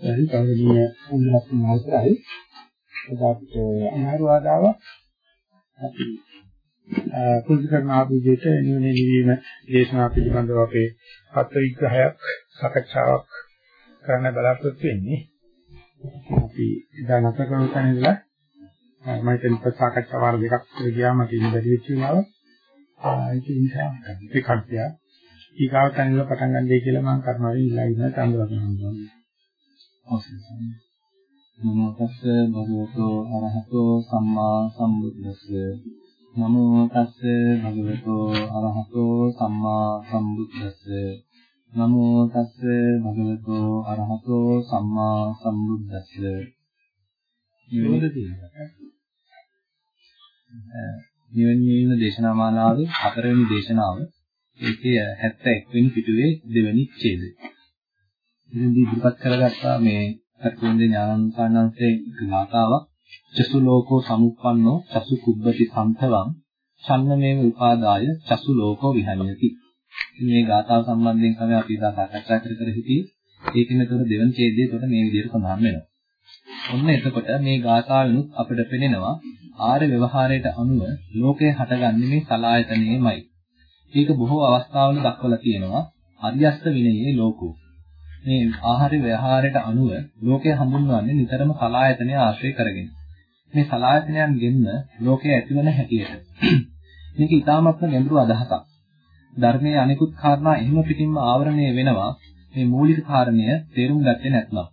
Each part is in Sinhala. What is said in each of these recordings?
එහි කවදීන උන්වත් මාසරයි එදාට අමාරු ආදාව. අපි කුරුදු කරන ආපුජේට නිවනේ නිවීම දේශනා පිළිබඳව අපේ පත්‍ර විග්‍රහයක් සාකච්ඡාවක් කරන්න බලාපොරොත්තු වෙන්නේ. අපි එදා නැතර කරන තැන ඉඳලා මම හිතන්නේ සාකච්ඡා වාර දෙකක් ගියාම තියෙන බැරි වෙච්ච වෙලාව. ඒක නිසා ඒ කට්ටිය ඊගාව තැනල පටන් ගන්නයි කියලා මම කරනවා ඉල්ලා ඉන්න තඹලා කරනවා නමෝ තස්ස භගවතෝ අරහතෝ සම්මා සම්බුද්දස්ස. නමෝ තස්ස භගවතෝ අරහතෝ සම්මා සම්බුද්දස්ස. නමෝ තස්ස භගවතෝ අරහතෝ සම්මා සම්බුද්දස්ස විරෝධ තියෙනවා නිවන නිවීම දේශනා මාලාවේ හතරවෙනි දේශනාව. ඒකේ 71 වෙනි පිටුවේ දෙවෙනි ඡේදය. ඉතින් ඉදිරිපත් කරගත්තා මේ සත්‍යෙන්ද ඥානසාරණන්සේ ගාථාවක් චසු ලෝකෝ සමුප්පන්නෝ චසු කුබ්බති සම්තවං ඡන්නමේව උපාදාය චසු ලෝකෝ විහඤ්ඤති. මේ ගාථාව සම්බන්ධයෙන් තමයි අපි ඉදා සාකච්ඡා කර කර සිටියේ. ඒකෙනතොර දෙවන ඡේදයේ කොට මේ විදිහට සඳහන් වෙනවා. ඔන්න එතකොට මේ ගාථාවෙනුත් අපිට පෙනෙනවා ආර්ය ව්‍යවහාරයට අනුව ලෝකය හටගන්නේ මේ සලායතනෙමයි. ඒක බොහෝ අවස්ථාවල දක්වලා තියෙනවා අරියස්ත විනයේ ලෝකෝ. මේ ආහාර ව්‍යවහාරයට අනුව ලෝකය හඳුන්වන්නේ නිතරම සලායතනය ආශ්‍රය කරගෙන. මේ සලායතනයන් ගෙන්න ලෝකය ඇතිවන හැටියට. මේක ඊටාමත්ම ගැඹුරු අදහසක්. ධර්මයේ අනිකුත් කාරණා එහෙම පිටින්ම ආවරණය වෙනවා මේ මූලික කාරණය තේරුම් ගත්තේ නැත්නම්.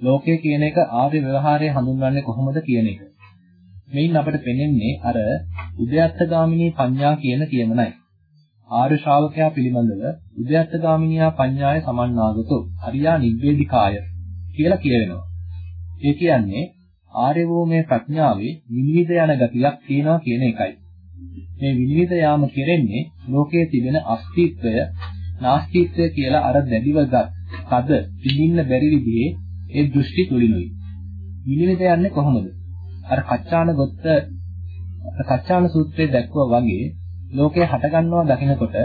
ලෝකය කියන එක ආර්ය ව්‍යවහාරය හඳුන්වන්නේ කොහොමද කියන එක. මෙයින් අපිට පෙනෙන්නේ අර උද්‍යත්තගාමිනී පඤ්ඤා කියන කියමනයි. ආර්ය ශ්‍රාවකයා පිළිබඳව උද්‍යත්තගාමිනියා පඤ්ඤාය සමන්නාගතෝ හරියා නිබ්බේධිකාය කියලා කියවෙනවා. ඒ කියන්නේ ආර්ය වූ මේ ප්‍රඥාවේ විනිවිද යන ගතියක් තියෙනවා කියන එකයි. මේ විනිවිද යාම කෙරෙන්නේ ලෝකයේ තිබෙන අස්තිත්වය නාස්තිත්වය කියලා අර දැඩිවගත් තද පිළින්න බැරි විදිහේ ඒ දෘෂ්ටි තුලිනුයි. විනිවිද යන්නේ කොහොමද? අර කච්චාන ගොත්ත කච්චාන සූත්‍රයේ දැක්වුවා වගේ ලෝකය හටගන්නවා දකිනකොට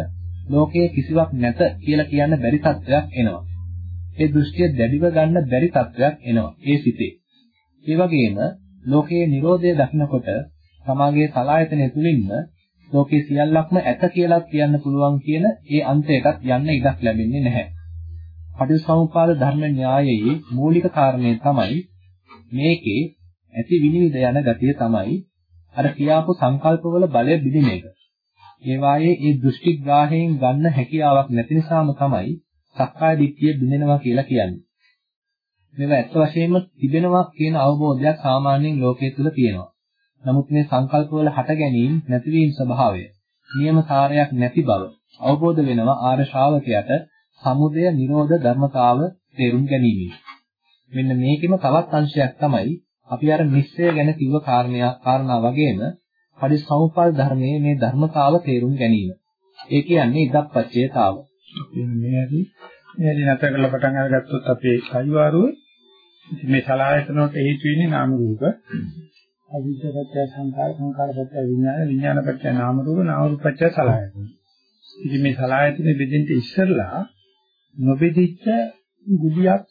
ලෝකයේ කිසිවක් නැත කියලා කියන්න බැරි තත්වයක් එනවා. ඒ දෘෂ්ටිය දැඩිව ගන්න බැරි තත්වයක් එනවා. ඒ සිතේ. ඒ වගේම ලෝකයේ Nirodha දකිනකොට සමාගයේ සලායතනය තුලින්ම ලෝකයේ සියල්ලක්ම ඇත කියලා කියන්න පුළුවන් කියන ඒ අන්තයකට යන්න ඉඩක් ලැබෙන්නේ නැහැ. පටිච්චසමුප්පාද ධර්ම න්‍යායයේ මූලික කාරණය තමයි මේකේ ඇති විනිවිද යන ගතිය තමයි අර කියාපු සංකල්පවල බලය බිඳින එක. ඒ වායේ ඒ දෘෂ්ටි ග්‍රාහයෙන් ගන්න හැකියාවක් නැති නිසාම තමයි සක්කාය දිට්ඨිය බිඳෙනවා කියලා කියන්නේ. මේවා ඇත්ත වශයෙන්ම තිබෙනවා කියන අවබෝධයක් සාමාන්‍යයෙන් ලෝකයේ තුල තියෙනවා. නමුත් මේ සංකල්පවල හට ගැනීම නැතිවීම ස්වභාවය නියම කාර්යයක් නැති බව අවබෝධ වෙනවා ආර්ය ශ්‍රාවකයාට සමුදය නිරෝධ ධර්මතාව තේරුම් ගැනීම. මෙන්න මේකෙම තවත් අංශයක් තමයි අපි අර නිස්සය ගැන කිව්ව කාරණා කාරණා වගේම පරිසම්පාද ධර්මයේ මේ ධර්මතාව තේරුම් ගැනීම. ඒ කියන්නේ ඉදප්පච්චේතාව. මේ ඇති මේ ඇති නැතර කරලා පටන් අරගත්තොත් අපේ කයිවාරුව මේ සලආයතන වලට හේතු වෙන්නේ නාම රූප. අවිද්‍යාවත්‍ය සංකාර සංකාරපත්‍ය විඥාන විඥානපත්‍ය නාම රූප නාම රූපපත්‍ය සලආයතන. ඉතින් මේ සලආයතන බෙදෙන්න ඉස්සරලා නොබෙදිච්ච ගුඩියක්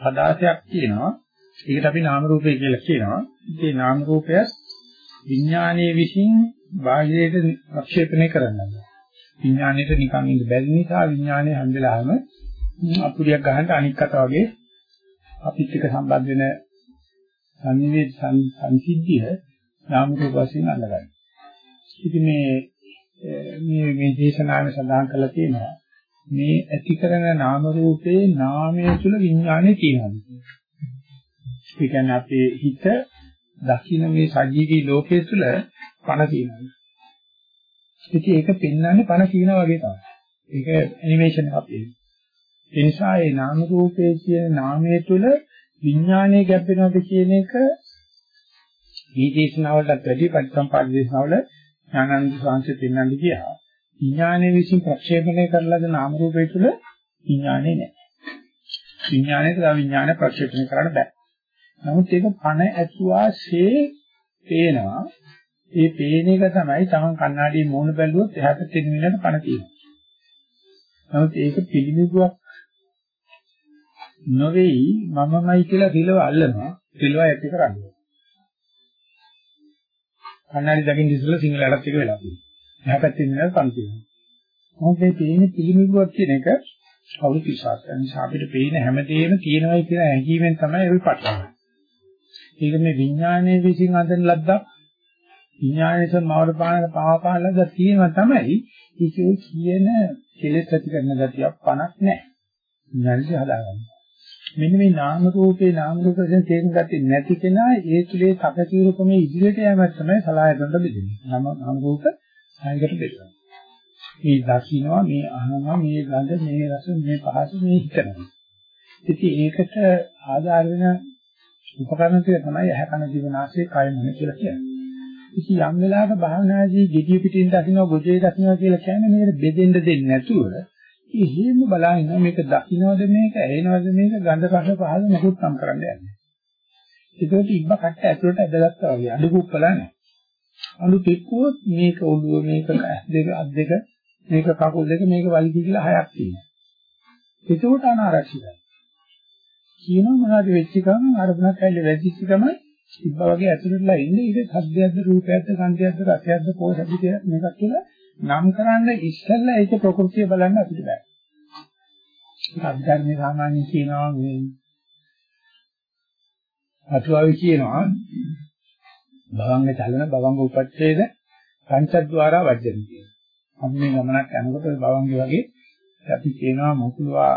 පදාසයක් තියෙනවා. ඒකට අපි නාම රූපය කියලා කියනවා. ඉතින් නාම රූපය විඥානයේ විසින් බාහිරයට ප්‍රක්ෂේපණය කරනවා. විඥාණයට නිකන් ඉඳ බැරි නිසා විඥානය හැම වෙලාවෙම අපුරියක් ගහන්න අනික් අත වගේ අපිත් එක්ක සම්බන්ධ වෙන සංවේද සංසිද්ධිය නාම රූප වශයෙන් අල්ලගන්න. ඉතින් මේ මේ මේ දේශනාවේ සඳහන් කරලා තියෙනවා මේ ඇති කරන නාම රූපේ නාමයේ තුල විඥානය තියෙනවා. ඒ කියන්නේ අපේ හිත දකින්න මේ සජීවී ලෝකයේ තුල පණ තියෙනවා. ඉතින් ඒක පෙන්වන්නේ පණ කියනා වගේ තමයි. ඒක ඇනිමේෂන් එකක් තියෙනවා. ඒ නිසා මේ නාම රූපයේ කියන නාමයේ තුල විඥානය ගැබ් වෙනවද කියන එක මේ දේශනාවලට වැඩි පරිසම්පාද දේශනාවල ඥානන්ද සංසය පෙන්වන්න ගියා. විඥානයේ විසින් ප්‍රක්ෂේපණය කරලාද නාම රූපය තුල විඥානේ නැහැ. විඥානයට තව විඥානය ප්‍රක්ෂේපණය කරන්න බෑ. නමුත් ඒක පණ ඇතුවාසේ පේනවා. ඒ පේන එක තමයි තමන් කණ්ණාඩියේ මූණ බැලුවොත් එහාට තියෙන විදිහට පණ තියෙනවා. නමුත් ඒක පිළිමිබුවක් නොවේයි මමමයි කියලා පිළව අල්ලනවා පිළව ඇති කරන්නේ. කන්නඩි දකින්න ඉස්සෙල්ලා සිංහලටත් එක වෙලා තියෙනවා. එහා පැත්තේ ඉන්න පන්තිය. මොකද මේ තියෙන පිළිමිබුවක් කියන එක කවුරු කිව්වත් නිසා අපිට පේන හැමදේම තියෙනවයි කියලා හැඟීමෙන් තමයි අපි පටලවන්නේ. ඒක මේ විඥානයේ විසින් අඳින ලද්දක් විඥානයේ සමවර පානක පාපාන ලද්දක් තියෙනවා තමයි ඒකේ කියන කෙලෙස් ඇති කරන ගතියක් පණක් නැහැ. විඥානයේ හදාගන්න. මෙන්න මේ නාම රූපේ නාම රූප වශයෙන් තේරුම් ගත්තේ නැති කෙනා ඒ තුලේ තකතිරුකමේ ඉදිරියට යෑමක් තමයි සලායතනට බෙදෙන්නේ. නාම නාම රූප සායකට බෙදෙනවා. මේ දකින්නවා මේ අහනවා මේ ගඳ මේ රස මේ පහස මේ හිතනවා. ඉතින් ඒකට ආධාර වෙන උපකරණ ටික තමයි ඇහැ කන දිව නාසය කය මන කියලා කියන්නේ. ඉතින් යම් වෙලාවක භාවනාදී gediy පිටින් දකින්න ගොජේ දකින්න කියලා කියන්නේ මේකට බෙදෙන්න දෙන්නේ නැතුව එහෙම බලන මේක දකින්නවද මේක ඇහෙනවද මේක ගඳ රස පහළ මොකුත් නම් කරන්න යන්නේ. ඒකට ඉබ්බ කට්ට ඇතුළට ඇදගත්තා වගේ අඩු කුප්පලා නැහැ. අලු පෙක්කුවොත් මේක ඔළුව මේක දෙක අත් දෙක මේක කකුල් දෙක මේක වලිගය කියලා හයක් තියෙනවා. ඒකට අනාරක්ෂිතයි. කියනවා මොනවද වෙච්ච ගමන් අරමුණක් ඇල්ල වැදිච්ච ගමන් ඉබ්බා වගේ ඇතුළටලා ඉන්නේ ඒක සද්දයක්ද රූපයක්ද ගන්ධයක්ද රසයක්ද පොසද්ද මේකක් කියලා නම් කරන්න ඉස්සෙල්ලා ඒක ප්‍රകൃතිය බලන්න අපිට බෑ. ඒක අධර්මයේ සාමාන්‍ය කියනවා මේ අතුවාවි කියනවා භවංග චලන භවංග උපච්ඡේද පංචද්වාරා වජ්ජන කියනවා. අපි මේ ගමනක් යනකොට භවංගේ වගේ අපි කියනවා මොකුලවා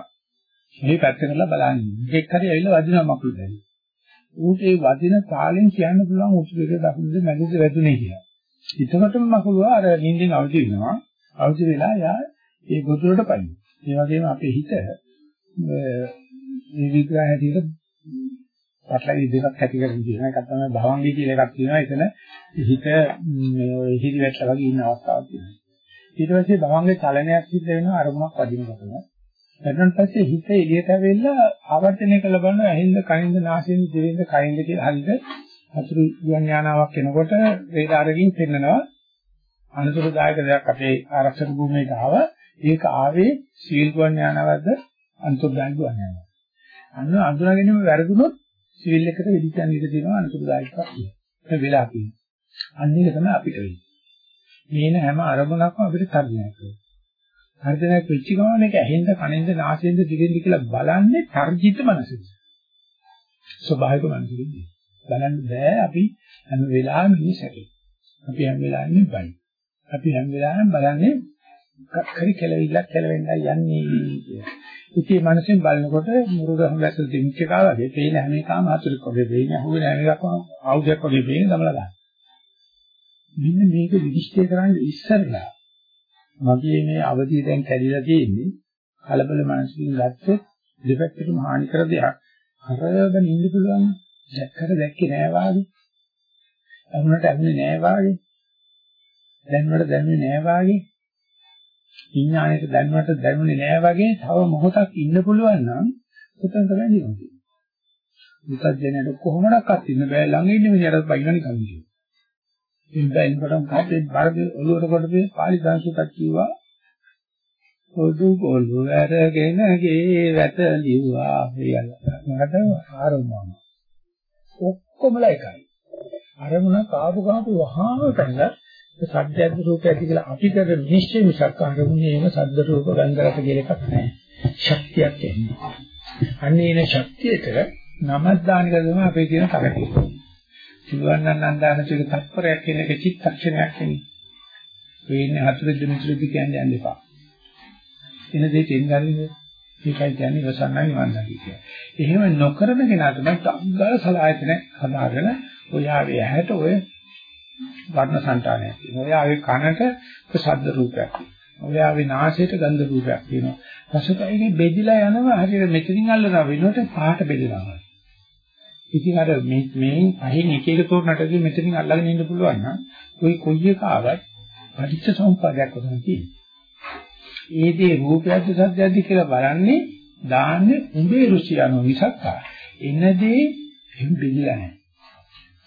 මේ පැත්ත කරලා බලන්නේ. දෙක් හරි ඇවිල්ලා වදිනවා මකුළු දැන්. ඌට ඒ වදින තාලෙන් කියන්න පුළුවන් උසු දෙක දකුණුද මැදද වැදුනේ කියලා. එතකොටම මකුළුවා අර නිින්දෙන් අවදි වෙනවා. අවදි වෙලා යා ඒ ගොදුරට පයින්. ඒ වගේම අපේ හිත මේ විග්‍රහ හැටියට පටලවි දෙකක් ඇති කරගෙන තියෙන එකක් තමයි භවංගී කියලා එකක් තියෙනවා. එතන හිත මේ හිරි වැටලා වගේ ඉන්න අවස්ථාවක් තියෙනවා. ඊට පස්සේ භවංගේ චලනයක් සිද්ධ වෙනවා අරමුණක් වදිනකොට. ඊට පස්සේ හිත එළියට ඇවිල්ලා ආවර්තනය කළ බලන ඇහිඳ කනින්ද නාසයෙන් දිවෙන්ද කයින්ද කියලා හරිද? අතුරු ගුවන් යානාවක් එනකොට රේඩාරකින් පෙන්නනවා. අනුසුරදායක දෙයක් අපේ ආරක්ෂක භූමියට ආව ඒක ආවේ සීල් ගුවන් යානාවක්ද? අනුසුරදායක ගුවන් යානාවක්. අන්න අඳුනගෙනම වැරදුනොත් සිවිල් එකට වෙදිකන් ඉඳ තියෙනවා අනුසුරදායකක් කියලා. ඒක වෙලා තියෙනවා. අන්න ඒක තමයි අපිට වෙන්නේ. මේන හැම අරමුණක්ම අපිට තර්ජනයක් කරනවා. තර්ජනයක් වෙච්ච ගමන් මේක ඇහෙන්ද කනෙන්ද නාසයෙන්ද දිවෙන්ද කියලා බලන්නේ තර්ජිත මනසෙන් ස්වභාවික මනසකින් බලන්න බෑ අපි හැම වෙලාවෙම ඉන්නේ සැකේ. අපි හැම වෙලාවෙම බයි. අපි හැම වෙලාවෙම බලන්නේ කක්කරි කෙලවිල්ලක් කෙලවෙන්නයි යන්නේ කියලා. ඉතින් මනසෙන් බලනකොට මුරුගහම වැසල් දෙමිච්ච එකා වගේ පේන හැම එකම අතුරුක් වගේ පේන අහුවෙන හැම එකක්ම ආයුධයක් වගේ පේන දමලා ගන්න. මෙන්න මේක විනිශ්චය කරන්න ඉස්සරලා මගේ මේ අවධිය දැන් කැඩිලා තියෙන්නේ කලබල මනසකින් ගත්තොත් දෙපැත්තටම හානි කර දෙයක් අරගෙන ඉන්න පුළුවන් දැක්කට දැක්කේ නෑ වාගේ. අහුනට අහුනේ නෑ වාගේ. දැනුණට දැනුනේ නෑ වාගේ. විඥාණයට දැනුණට දැනුනේ නෑ වගේ තව මොහොතක් ඉන්න පුළුවන් නම් උතන් තමයි නිවන්නේ. මුතජනට කොහොමඩක්වත් ඉන්න බෑ ළඟ ඉන්න මිනිහට බයිනනි කන්නේ. ඉන්දෙන් පටන් කාටේ බරද ඔලුවට කොටපේ පාලි සංස්කෘතක් කිව්වා පොදු පොළු වැරගෙන ගේ වැට ලිව්වා කියලා. මට ආරම්භම. ඔක්කොමලා එකයි. අරමුණ කාපු කාපු වහාම පැනලා සද්දයන්ද රූපයද කියලා අපි කරන නිශ්චය මිසක් අරමුණේ එන සද්ද රූප ගන්ධ රස කියලා එකක් නැහැ. ශක්තියක් එන්නේ. අන්නේ එන ශක්තියට නමක් දාන එක තමයි අපේ කියන තරකේ. සිවන්නන් අන්දාන තුල තත්පරයක් කියන එක චිත්තක්ෂණයක් කියන්නේ. වෙන්නේ හතර දිනතුලදී කියන්නේ යන්න එපා. එන දේ තෙන්ගන්නේ ඒකයි කියන්නේ වසන්නයි නිවන් දකි කියන්නේ. එහෙම නොකරන කෙනා තමයි අග්ගල සලායතන හදාගෙන ඔය ආවේ ඇහැට ඔය වර්ණ సంతානයක් තියෙනවා. ඔය ආවේ කනට ශබ්ද රූපයක් තියෙනවා. ඔය ආවේ නාසයට ගන්ධ රූපයක් තියෙනවා. රසකයිනේ බෙදිලා යනවා හරියට මෙතනින් අල්ලනවා වෙනකොට පහට බෙදෙනවා. ඉතින් අර මේ මේ අහින් එක එක තෝරනටදී මෙතනින් අල්ලගෙන ඉන්න පුළුවන් නම් ওই කොයි එක ආවත් පටිච්ච සමුප්පාදයක් වගේ තියෙනවා. ඒ දේ රූපයක්ද සත්‍යයක්ද කියලා බලන්නේ දාන්නේ උඹේ රුචිය අනුව මිසක් එනදී එහෙම බෙදලා නැහැ.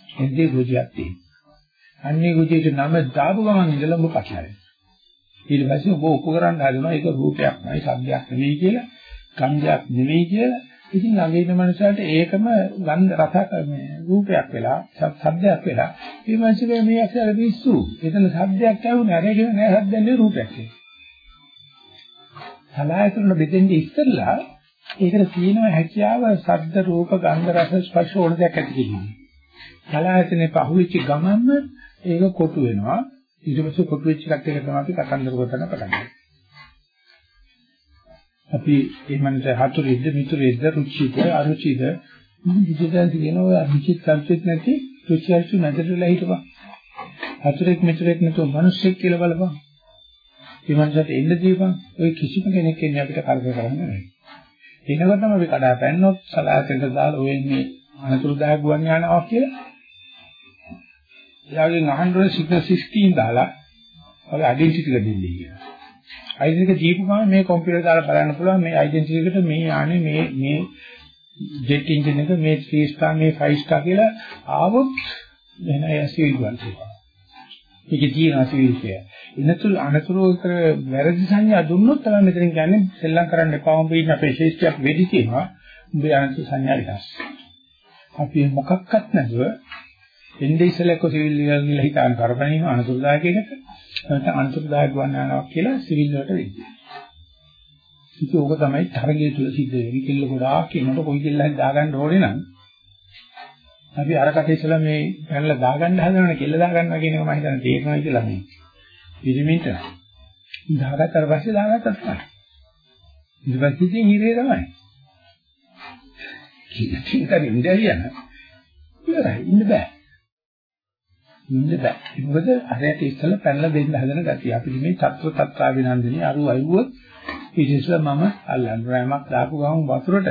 එන්නේ ගොජියක් තියෙනවා. අන්නේ ගොජියට නම දාපු ගමන් ඉඳලා ඔබ පටලැවෙනවා. ඊට පස්සේ ඔබ උපකරණ හදනවා ඒක රූපයක් නයි සත්‍යයක් නෙවෙයි කියලා, ගන්ධයක් නෙවෙයි කියලා ඉතින් ළඟ ඉන්න මනුස්සයාට ඒකම ගන්ධ රස මේ රූපයක් වෙලා ශබ්දයක් වෙලා මේ මනුස්සයා මේ අක්ෂර පිස්සු. එතන ශබ්දයක් ඇහුනේ අර කියන නෑ ශබ්දයක් නෙවෙයි රූපයක් කියලා. සලආයතන බෙදෙන්නේ ඉස්සෙල්ලා ඒකට තියෙනවා හැකියාව ශබ්ද රූප ගන්ධ රස ස්පර්ශ ඕන දෙයක් ඇති කිරීම. සලආයතනේ පහුවෙච්ච ගමන්ම ඒක කොටු වෙනවා. ඊට පස්සේ කොටු වෙච්ච එකත් එක තමයි අපි කතන්දර ගොතන පටන් ගන්නේ. අපි ඒ මනස හතුරිද්ද මිතුරිද්ද රුචිද අරුචිද විදිහට කියනවා අරුචිත් කල්පිත නැති රුචි අරුචි නැදලා හිටපන්. හතුරෙක් මිතුරෙක් නැතුව මිනිස්සෙක් කියලා බලපන්. ඒ මනසට එන්න දීපන්. ඔය කිසිම කෙනෙක් එන්නේ අපිට කරදර කරන්නේ නැහැ. එනකොටම අපි කඩා පැන්නොත් සලාතෙන්ට දාලා ඔය ඉන්නේ අනතුරුදායක ගුවන් යානාවක් කියලා. එයාගෙන් අහන්න ඕනේ සිග්නල් 16 දාලා ඔය ඩෙන්ටිටි එක දෙන්නේ කියලා. ඩෙන්ටිටි එක දීපු ගමන් මේ කම්පියුටර් දාලා බලන්න පුළුවන් මේ ඩෙන්ටිටි එකට මේ යන්නේ මේ මේ ජෙට් එන්ජින් එක මේ 3 ස්ටාර් මේ 5 ස්ටාර් කියලා ආවොත් එන ඇසිවිල් ගන්න පුළුවන්. ඒකේ තියෙන ඇසිවිල් කිය. ඉනතුරු අනතුරු කර වැරදි සංඥා දුන්නොත් තමයි මෙතන කියන්නේ සෙල්ලම් කරන්න එපා වුන් බීන අපේ ශේෂ්ඨයක් වෙදි කියනවා. උඹේ අනතුරු සංඥා විනාශ. අපි මොකක්වත් නැතුව එන්නේ ඉස්සෙල්ලා කො සිවිල් කියලා හිතාන කරපණින අනතුරුදායකයකට නැත්නම් අනතුරුදායක වන්නානවා කියලා සිවිල් වලට වෙන්නේ. ඉතින් ඕක තමයි තරගය තුල සිද්ධ වෙන්නේ. කිල්ල ගොඩාක් කියනකොට කොයි කිල්ලක් දාගන්න ඕනේ නම් අපි අර කටේ ඉස්සලා මේ පැනලා දාගන්න හදනවනේ කිල්ල දාගන්නවා කියන එක මම හිතන්නේ තේරෙනවා කියලා මේ. පිරිමින්ට. දාගත්තට පස්සේ දාගත්තා තමයි. ඊට පස්සේ ඉතින් හිරේ තමයි. කීයකින් කරේ ඉඳලා යන. ඉවරයි ඉන්න බෑ. ඉන්න බෑ. මොකද අරයට ඉස්සලා පැනලා දෙන්න හදන ගතිය. අපි මේ తත්ව తත්‍රාවිනන්දනී අරු අයුව ඉතින්සලා මම අල්ලන්න රෑමක් දාපු ගමන් වතුරට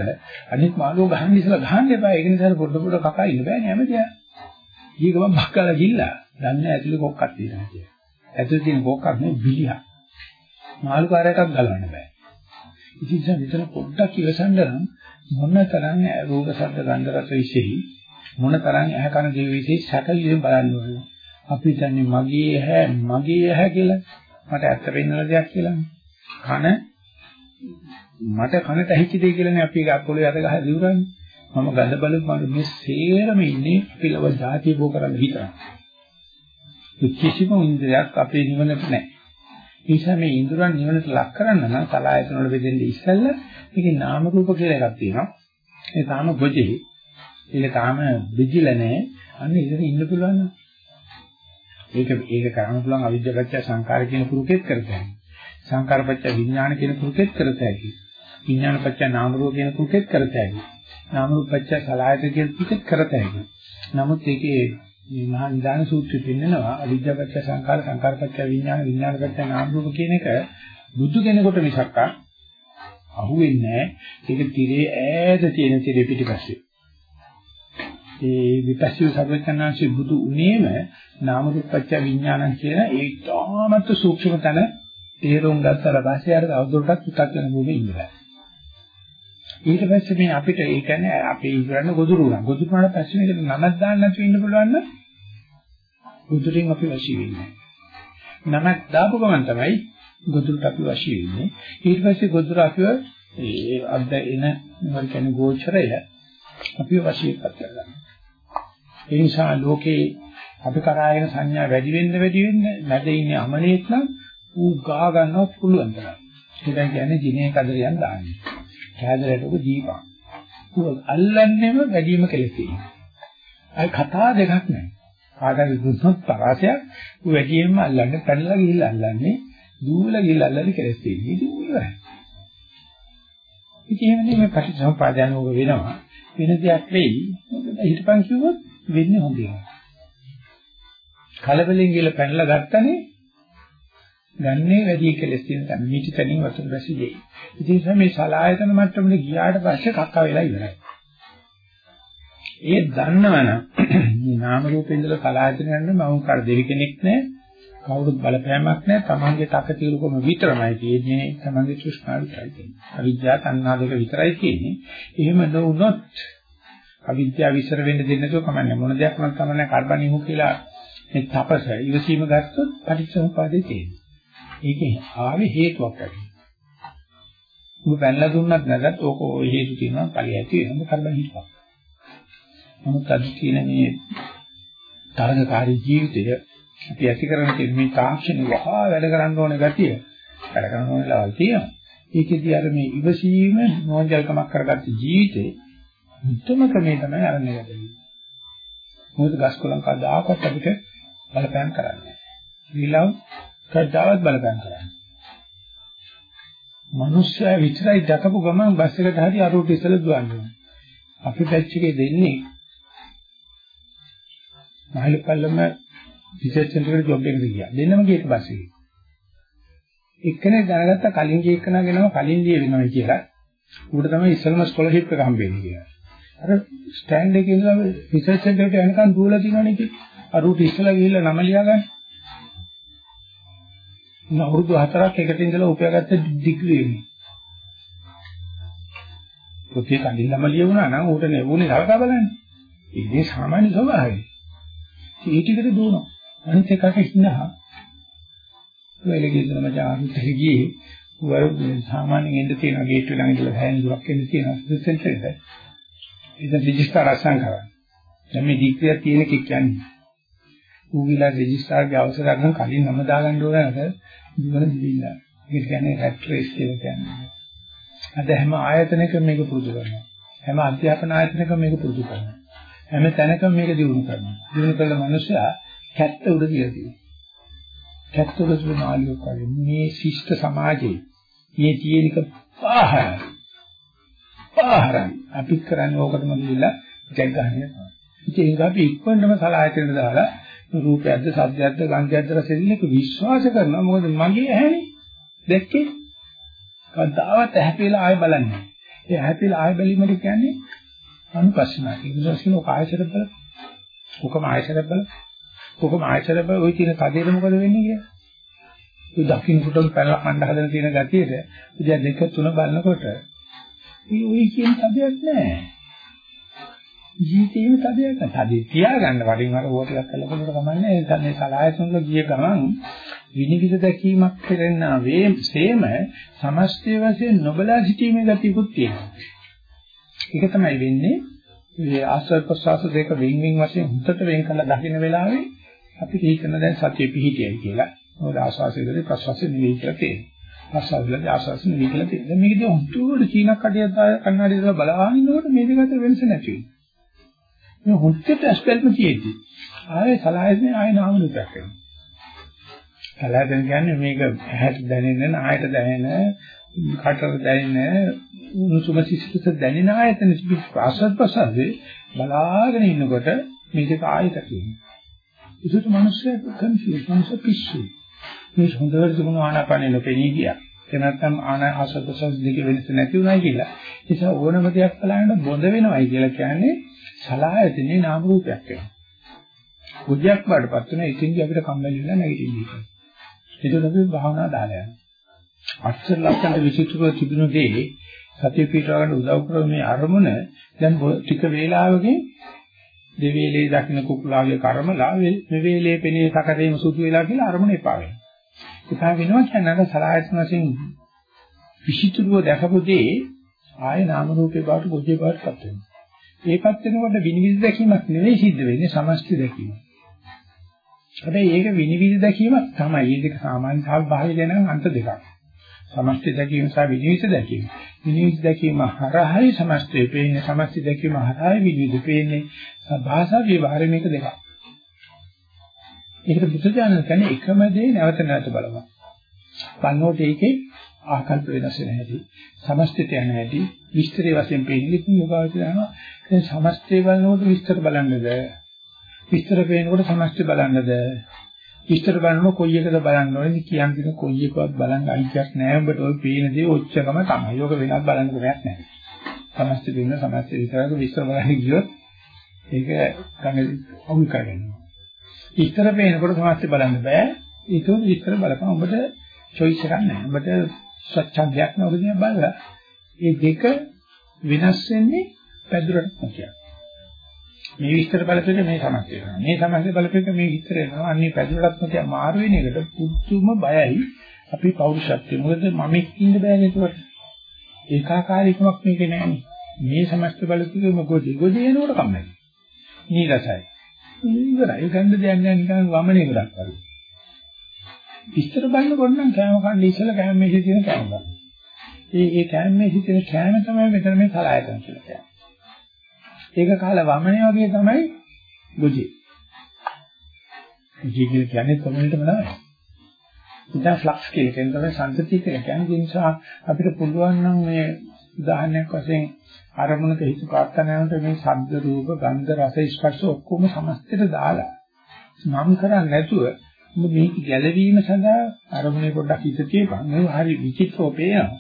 අනිත් මාළුව ගහන්න ඉස්සලා ගහන්න එපා. ඒක නිසා පොඩ පොඩ කකා ඉන්න බෑනේ හැමතියා. ඊ ගමන් බක්කලා ගිල්ලා. දන්නේ ඇතුලේ කොක්කක් තියෙනවා කියලා. ඇතුලේ තියෙන කොක්කක් නෙවෙයි බිලියක්. මාළු කාරයකක් ගලවන්න බෑ. ඉතින් විතර පොඩ්ඩක් ඉවසන්න නම් මොන තරම් රූප ශබ්ද ගන්ධ රස විශේෂයි මොන තරම් ඇහැ කන දිව විශේෂ සැකලියෙන් බලන්න ඕනේ. අපි දන්නේ මගේ ඇහැ මගේ ඇහැ කියලා මට ඇත්ත වෙන්නල දෙයක් කියලා. කන මට කනට ඇහිච්ච දෙය කියලානේ අපි ඒක අත්පොළේ අත ගහ දිවුරන්නේ. මම ගඳ බලු මම මේ සේරම ඉන්නේ අපි ලව જાතිය බෝ කරන්න හිතනවා. කිසිම ඉන්ද්‍රයක් අපේ නිවනට නැහැ. ඒ නිසා මේ ඉන්ද්‍රයන් නිවනට ලක් කරන්න නම් කලායතන වල බෙදෙන්නේ ඉස්සෙල්ලා මේකේ නාම රූප කියලා එකක් තියෙනවා. ඒ තාම ගොජේ. ඒක තාම බෙදිලා නැහැ. අන්න ඉතින් ඉන්න පුළුවන්. ඒක ඒක කරන්න පුළුවන් අවිද්‍යාවච්ච සංකාර කියන කුරුකෙත් කරතයි. සංකාරපච්ච විඥාන කියන කුරුකෙත් කරතයි. විඥානපච්ච නාම රූප කියන කුරුකෙත් කරතයි. නාම රූපපච්ච සලආයත කියන කුරුකෙත් කරතයි. නමුත් ඒකේ මේ මහා නිදාන සූත්‍රය පෙන්නනවා අවිද්‍යාවච්ච සංකාර සංකාරපච්ච විඥාන විඥානපච්ච නාම රූප කියන එක බුදු කෙනෙකුට මිසක් අහුවෙන්නේ නැහැ. ඒක tire ඈත තියෙන tire පිටිපස්සේ. ඒ විපස්සී සර්වඥාන්සේ බුදු උනේම නාම රූපච්ච විඥානං කියන ඒ තාමත් සූක්ෂම තන තේරුම් ගත්තට පස්සේ අර අවුරුද්දක් තුනක් යන භූමියේ ඉන්නවා. ඊට පස්සේ මේ අපිට ඒ කියන්නේ අපි ඉවරන ගොදුරු උනා. ගොදුරු උනාට පස්සේ මේකට නමක් දාන්න නැතුව ඉන්න පුළුවන් නම් ගොදුරින් අපි වශී වෙන්නේ. නමක් දාපු ගමන් තමයි ගොදුරට අපි වශී වෙන්නේ. ඊට පස්සේ ගොදුර අපිව ඒ අද්ද එන මොකද කියන්නේ ගෝචරය අපිව වශීපත් කරගන්නවා. ඒ නිසා ලෝකේ අපි කරායන සංඥා වැඩි වෙන්න වැඩි වෙන්න නැද ඉන්නේ අමලේක් නම් ඌ ගා ගන්නවත් පුළුවන් තරම්. ඒකයි කියන්නේ ජිනේ කදරියන් දාන්නේ. කෑදරට උග දීපා. ඌ අල්ලන්නේම වැඩිම කෙලෙස් තියෙනවා. අය කතා දෙකක් නැහැ. කාටද දුන්නොත් තරහසයක් ඌ වැඩියෙන්ම අල්ලන්නේ පැනලා ගිහිල්ලා අල්ලන්නේ දූල ගිහිල්ලා අල්ලන්නේ කෙලෙස් තියෙන්නේ. ඉතින් ඉවරයි. ඉතින් එහෙමනේ මේ පටිච්චසමුපාදයන් ඕක වෙනවා. වෙන දෙයක් වෙයි. හිතපන් කිව්වොත් වෙන්නේ හොඳ ඒවා. කලබලෙන් ගිහලා පැනලා ගත්තනේ ගන්නේ වැඩි කෙලස් තියෙන තැන මිටි තැනින් වතුර රැසි දෙයි. ඉතින් මේ සලායතන මට්ටමට ගියාට පස්සේ කක්ක වෙලා ඉවරයි. ඒ දන්නවනම් මේ නාම රූපේ ඉඳලා සලායතන යන මම කර දෙවි කෙනෙක් නෑ. කවුරුත් බලපෑමක් නෑ. තමන්ගේ තක తీරුකම විතරමයි තියෙන්නේ. තමන්ගේ තෘෂ්ණාව විතරයි තියෙන්නේ. අවිද්‍යාව තණ්හා දෙක විතරයි තියෙන්නේ. එහෙම නොවුනොත් අවිද්‍යාව විසර වෙන්න දෙන්නේ නැතුව කමන්නේ මොන දෙයක් නම් තමයි කාර්බන් නිමු කියලා මේ තපස ඉවසීම ගත්තොත් පටිච්චසමුපාදේ තියෙනවා. ඒකේ ආවේ හේතුවක් ඇති. ඔබ පැනලා දුන්නත් නැදත් ඕක ඔය හේතු තියෙනවා ඵලයි ඇති වෙනවා කරබන් හිටපන්. නමුත් අද තියෙන මේ තරගකාරී ජීවිතය අපි ඇති කරන මේ තාක්ෂණික වහා වැඩ කරන්න ඕන ගතිය වැඩ කරන්න ඕන ලවල් තියෙනවා. ඒකෙදී අර මේ ඉවසීම නෝන්ජල්කමක් කරගත්ත ජීවිතේ උත්තම ක්‍රමය තමයි අරන්නේ වැඩේ. මොකද ගස් කොළන් කවදාකවත් අපිට බලපෑම් කරන්නේ නැහැ. ඊළඟ කවදාවත් බලපෑම් කරන්නේ. මිනිස්සයා විතරයි දැකපු ගමන් බස් එකට හරි අරුට ඉස්සල දුවන්නේ. අපි පැච් එකේ දෙන්නේ මහලු පල්ලම රිසර්ච් සෙන්ටර් එකට ජොබ් එකකට ගියා. දෙන්නම ගියේ බස් එකේ. එක්කෙනෙක් දැනගත්ත කලින් ගිය එකනගෙනම කලින් දී වෙනවා කියලා. ඌට තමයි ඉස්සෙල්ම ස්කෝලර්ෂිප් එක හම්බෙන්නේ කියලා. අර ස්ටෑන්ඩ් එකේ ඉඳලා රිසර්ච් සෙන්ටර් එකට යනකම් දුවලා තියෙනවනේ කි. අර ඌට ඉස්සලා ගිහිල්ලා නම ලියා ගන්න. උන අවුරුදු 4ක් එකට ඉඳලා උපයාගත්ත ඩිග්‍රී එක. පොතේ කලින් නම ලියුණා නම් ඌට නෙවුනේ සලකා බලන්න. ඉතින් සාමාන්‍ය ස්වභාවය. ඒ ටිකට දුවනවා. අනිත් එකට ඉන්නවා. වෙල ගිහින් මම ආරුත් ගියේ වර සාමාන්‍යයෙන් එන්න තියෙන ගේට් එක ළඟ ඉඳලා හැයෙන් දුරක් එන්න තියෙන සෙන්ටර් එක. ඉතින් රෙජිස්ටර් අසං කරා. දැන් මේ ඩිග්‍රිය තියෙන කෙක් කියන්නේ. ඌගිලා රෙජිස්ටර්ගේ අවසර ගන්න කලින් නම දාගන්න ඕන නේද? ඉවර දිවිලා. ඒක කියන්නේ රැට් රේස් කියලා කියන්නේ. අද හැම ආයතනයකම මේක පුරුදු කරනවා. හැම අධ්‍යාපන ආයතනයකම මේක පුරුදු කරනවා. හැම තැනකම මේක දිනු කරනවා. දිනු කළ මනුස්සයා කැත්ත උඩ කියලා තියෙනවා. කැත්ත උඩ සුළු මාළියක් වගේ මේ ශිෂ්ට සමාජයේ මේ තියෙනක පාහරයි. පාහරයි. අපි කරන්නේ ඕකටම ගිහිල්ලා ජග් ගන්න යනවා. ඉතින් ඒක අපි ඉක්මනටම සලායතෙන් දාලා රූපයක්ද සද්දයක්ද ගන්ධයක්ද රසෙදිනක විශ්වාස කරනවා. මොකද මගේ ඇහැනේ. දැක්කේ? කවදාවත් ඇහැපෙලා ආයෙ බලන්නේ ඒ ඇහැපෙලා ආයෙ බැලීමද කියන්නේ අනුපස්සනා. කියන ඔක ආයතන බල ඔකම ආයතන බල ඔකම ආයතන බල ওই කියන කඩේට මොකද වෙන්නේ කියලා? ඒ දකින්න කොට පැනලා කණ්ඩ හදන තියෙන ගතියද ඉතින් දෙක තුන බලනකොට මේ ওই කියන කඩයක් නැහැ ජීවිතේම තදයක් තදේ තියාගන්න වටින් වර ඕක ටිකක් කළකොට කමන්නේ ඒ තමයි සලායතන වල ගිය ගමන් විනිවිද දැකීමක් කරන්නා වේ සේම සමස්තය වශයෙන් නොබලා සිටීමේ ගතියකුත් තියෙනවා. ඒක තමයි වෙන්නේ. මේ ආස්වාද ප්‍රසආස දෙක වින් වින් වශයෙන් හුදට වෙන් කළා දකින්න වෙලාවේ අපි හිතන දැන් සතිය පිහිටියයි කියලා. මොකද ආස්වාදයේදී ප්‍රසආසෙ නෙවෙයි කියලා තියෙනවා ආස්වාදවලදී ආස්වාදෙ නෙවෙයි කියලා තියෙනවා මේකදී හුදුවට චීනක් කඩියක් කන්නාඩිය දාලා බලහන් ඉන්නකොට මේ දෙක අතර වෙනස නැති වෙනවා මේ හුත්තට ඇස්පල්ම තියෙද්දි ආයේ සලායතනේ ආයේ නාම රූපයක් වෙනවා. සලායතන කියන්නේ මේක ඇහැට දැනෙන ආයත දැනෙන කටට දැනෙන උණුසුම සිසිලස දැනෙන ආයතන ප්‍රාසත් ප්‍රසද්දේ බලාගෙන ඉන්නකොට මේක ආයත කියනවා. ඒකට මිනිස්සු කන්ෆියුස් මිනිස්සු පිස්සු. මේ හොඳට තිබුණු ආනාපානෙ නොපෙනී ගියා. ඒ නැත්නම් ආනා ආසත් ප්‍රසද්ද දෙක වෙනස නැති උනායි කියලා. ඒ නිසා ඕනම දෙයක් බලනකොට බොඳ වෙනවයි කියලා කියන්නේ සලායතනේ නාම රූපයක් වෙනවා. බුද්ධයක් වඩපත් වෙන ඉතින්දි අපිට කම්මැලි වෙලා නැගිටින්නේ. ඒක අපි භාවනා දාලා යනවා. අක්ෂර ලක්ෂණ විචිත්‍රව තිබුණු දේ සතිය පිටවගෙන උදව් කරන මේ අරමුණ දැන් ටික වේලාවකින් දෙවේලේ දකින්න කුකුලාගේ කර්මලා මේ වේලේ පෙනේ සකරේම සුදු වෙලා කියලා අරමුණ එපා වෙනවා. එපා වෙනවා කියන්නේ අර සලායතන වශයෙන් විචිත්‍රව දැකපු දේ ආයේ නාම රූපේ බවට පොජේ බවට පත් වෙනවා. ඒකත් වෙනකොට විනිවිද දැකීමක් නෙවෙයි සිද්ධ වෙන්නේ සමස්ත දැකීම. හැබැයි ඒක විනිවිද දැකීමක් තමයි. ඒක සාමාන්‍ය සාල් බාහිර වෙන අන්ත දෙකක්. සමස්ත දැකීම සහ විනිවිද දැකීම. විනිවිද දැකීම හරහායි සමස්තේ පේන්නේ සමස්ත දැකීම හරහායි විනිවිද පේන්නේ. භාෂා විවහාරය මේක දෙකක්. ඒකට බුදුජානක කියන්නේ එකම දේ නැවත නැවත බලනවා. බලනකොට ඒකේ ආකල්ප වෙනස් වෙන හැටි, සමස්තයට යන හැටි, විස්තරේ වශයෙන් පේන්නේ ඉතින් යෝගාවචර යනවා. දැන් සමස්තය බලනකොට විස්තර බලන්නද? විස්තර පේනකොට සමස්තය බලන්නද? විස්තර බලනකොට කොයි එකද බලන්න ඕනේ කියන්නේ කොයි එකවත් බලන්න අයිතියක් නැහැ. ඔබට ওই පේන දේ ඔච්චරම තමයි. යෝග වෙනත් බලන්න දෙයක් නැහැ. සමස්තය පේන සමස්තය විතරක විස්තර බලන්න ගියොත් ඒක ගඟ අවුල් කරගන්නවා. විස්තර පේනකොට සමස්තය බලන්න බෑ. ඒක විස්තර බලපන් ඔබට choice එකක් නැහැ. ඔබට ස්වච්ඡන්දයක් නෑ ඔබ දිහා බලලා. මේ දෙක වෙනස් වෙන්නේ පැදුරට කියන්නේ. මේ විස්තර බලපෙක මේ සමස්ත වෙනවා. මේ සමස්ත බලපෙක මේ විස්තර වෙනවා. අන්නේ පැදුරටත් මොකද මාරු වෙන එකට පුදුම බයයි අපි පෞරුෂත්වය. මොකද මම ඉන්න බෑනේ ඒකට. ඒකාකාරීකමක් මේකේ නෑනේ. මේ සමස්ත බලපෑම ගොඩි ගොඩි එනකොට කම්මැලි. නීරසයි. ඉවරයි. ගන්න දෙයක් නෑ නිකන් වමනේ ගොඩක් වගේ. විස්තර බලනකොට නම් කෑම කන්න ඉස්සෙල්ලා කෑම මේකේ තියෙන කෑම ගන්න. ඒ ඒ කෑම මේකේ තියෙන කෑම තමයි මෙතන මේ සලායතන කියලා කියන්නේ. ඒක කාලා වමනේ වගේ තමයි ගොජේ. ගොජේ කියන්නේ කොමෙන්ටම නෑ. ඉතින් ෆ්ලක්ස් කියලා කියන තමයි සංතතිය කියලා කියන්නේ. ඒ නිසා අපිට පුළුවන් නම් මේ උදාහරණයක් වශයෙන් අරමුණක හිත පාත්තනකට මේ ශබ්ද රූප ගන්ධ රස ස්පර්ශ ඔක්කොම සමස්තයට දාලා නම් කරන්නේ නැතුව මේක ගැළවීම සඳහා අරමුණේ පොඩ්ඩක් හිත තියපන්. මේ හරි විචිත්‍රව පේනවා.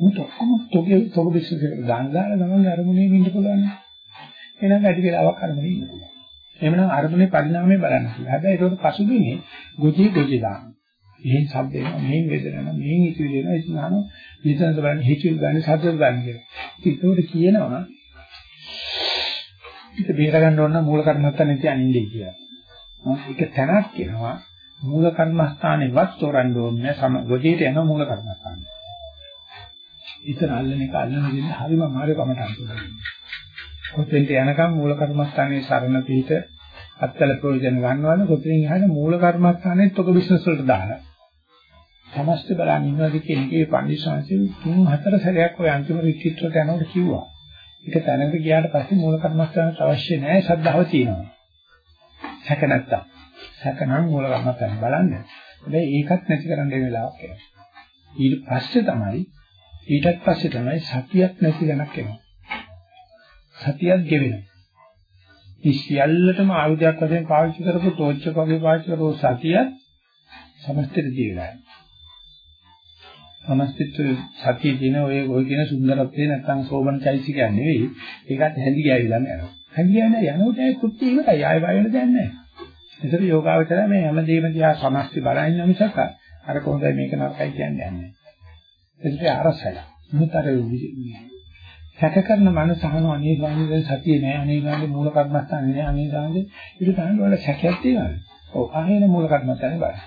මුත් ඔක්කොම තෝගේ තෝග බිස්නස් දාන දාලා තමයි අරමුණේ ඉන්න පුළුවන්. එහෙනම් වැඩි වෙලාවක් අරමුණේ ඉන්න පුළුවන්. එහෙමනම් අරමුණේ පරිණාමය බලන්න පුළුවන්. හැබැයි ඒකට පසුබිමේ ගොජේ ගොජේ දාන්න. මෙහෙන් ශබ්ද එනවා, මෙහෙන් වේදනාවක්, මෙහෙන් හිතවිලි එනවා, ඉතින් අහන වේදනට බලන්න හිතවිලි ගන්න, ශබ්ද ගන්න කියලා. ඉතින් ඒකට කියනවා ඉත බේර ගන්න ඕන නම් මූල කර්මස්ථානේ තියන්නේ කියලා. ඒක තැනක් කියනවා මූල කර්මස්ථානේවත් තෝරන්න ඕනේ සම ගොජේට යන මූල කර්මස්ථානේ. ඉතන අල්ලන එක අල්ලන දෙන්නේ හරිම මාර්ග කමටහන් තුනයි. කොතෙන්ට යනකම් මූල කර්මස්ථානයේ සරණ පිට අත්තල ප්‍රයෝජන ගන්නවද කොතනින් එහාට මූල කර්මස්ථානයේ තොක බිස්නස් වලට දාලා. සමස්ත බලන්න ඉන්නවාද කියන එකේ පඬිස්සංශේ තුන් හතර සැරයක් ඔය අන්තිම රිට්‍රීට් වලට යනකොට කිව්වා. ඒක තැනකට ගියාට පස්සේ මූල කර්මස්ථානට අවශ්‍ය නැහැ ශ්‍රද්ධාව තියෙනවා. සැක නැත්තම්. සැකනම් මූල කර්මස්ථාන බලන්න. හැබැයි ඒකත් නැති කරන්න වෙලාවක් එනවා. ඊට පස්සේ තමයි ඊටත් පස්සේ තමයි සතියක් නැති ගණක් එනවා. සතියක් ගෙවෙනවා. මේ සියල්ලටම ආයුධයක් වශයෙන් පාවිච්චි කරපු ටෝච් එක වගේ පාවිච්චි කරපු සතියත් සමස්තෙට දීලා. සමස්තෙට සතිය දින ඔය ඔය කියන සුන්දරත්වේ නැත්තම් සෝබන චෛසිකයක් නෙවෙයි. ඒකත් හැඳි ගෑවිලාම යනවා. හැඳි ගෑන යනකොට ඒ කුට්ටි ඉවරයි. ආයෙ බය වෙන දෙයක් නැහැ. ඒතර යෝගාවචරය මේ හැමදේම දිහා සමස්තي බලන මිසක අර කොහොමද මේක නරකයි කියන්නේ නැහැ. ඒකට අරසයි. මුතර සැක කරන මනස අහන අනේ ගානේ සතිය නෑ අනේ ගානේ මූල කර්මස්ථානේ නෑ අනේ ගානේ ඊට ගන්න වල සැකයක් තියෙනවා. ඔව් අහේන මූල කර්මස්ථානේ බලන්න.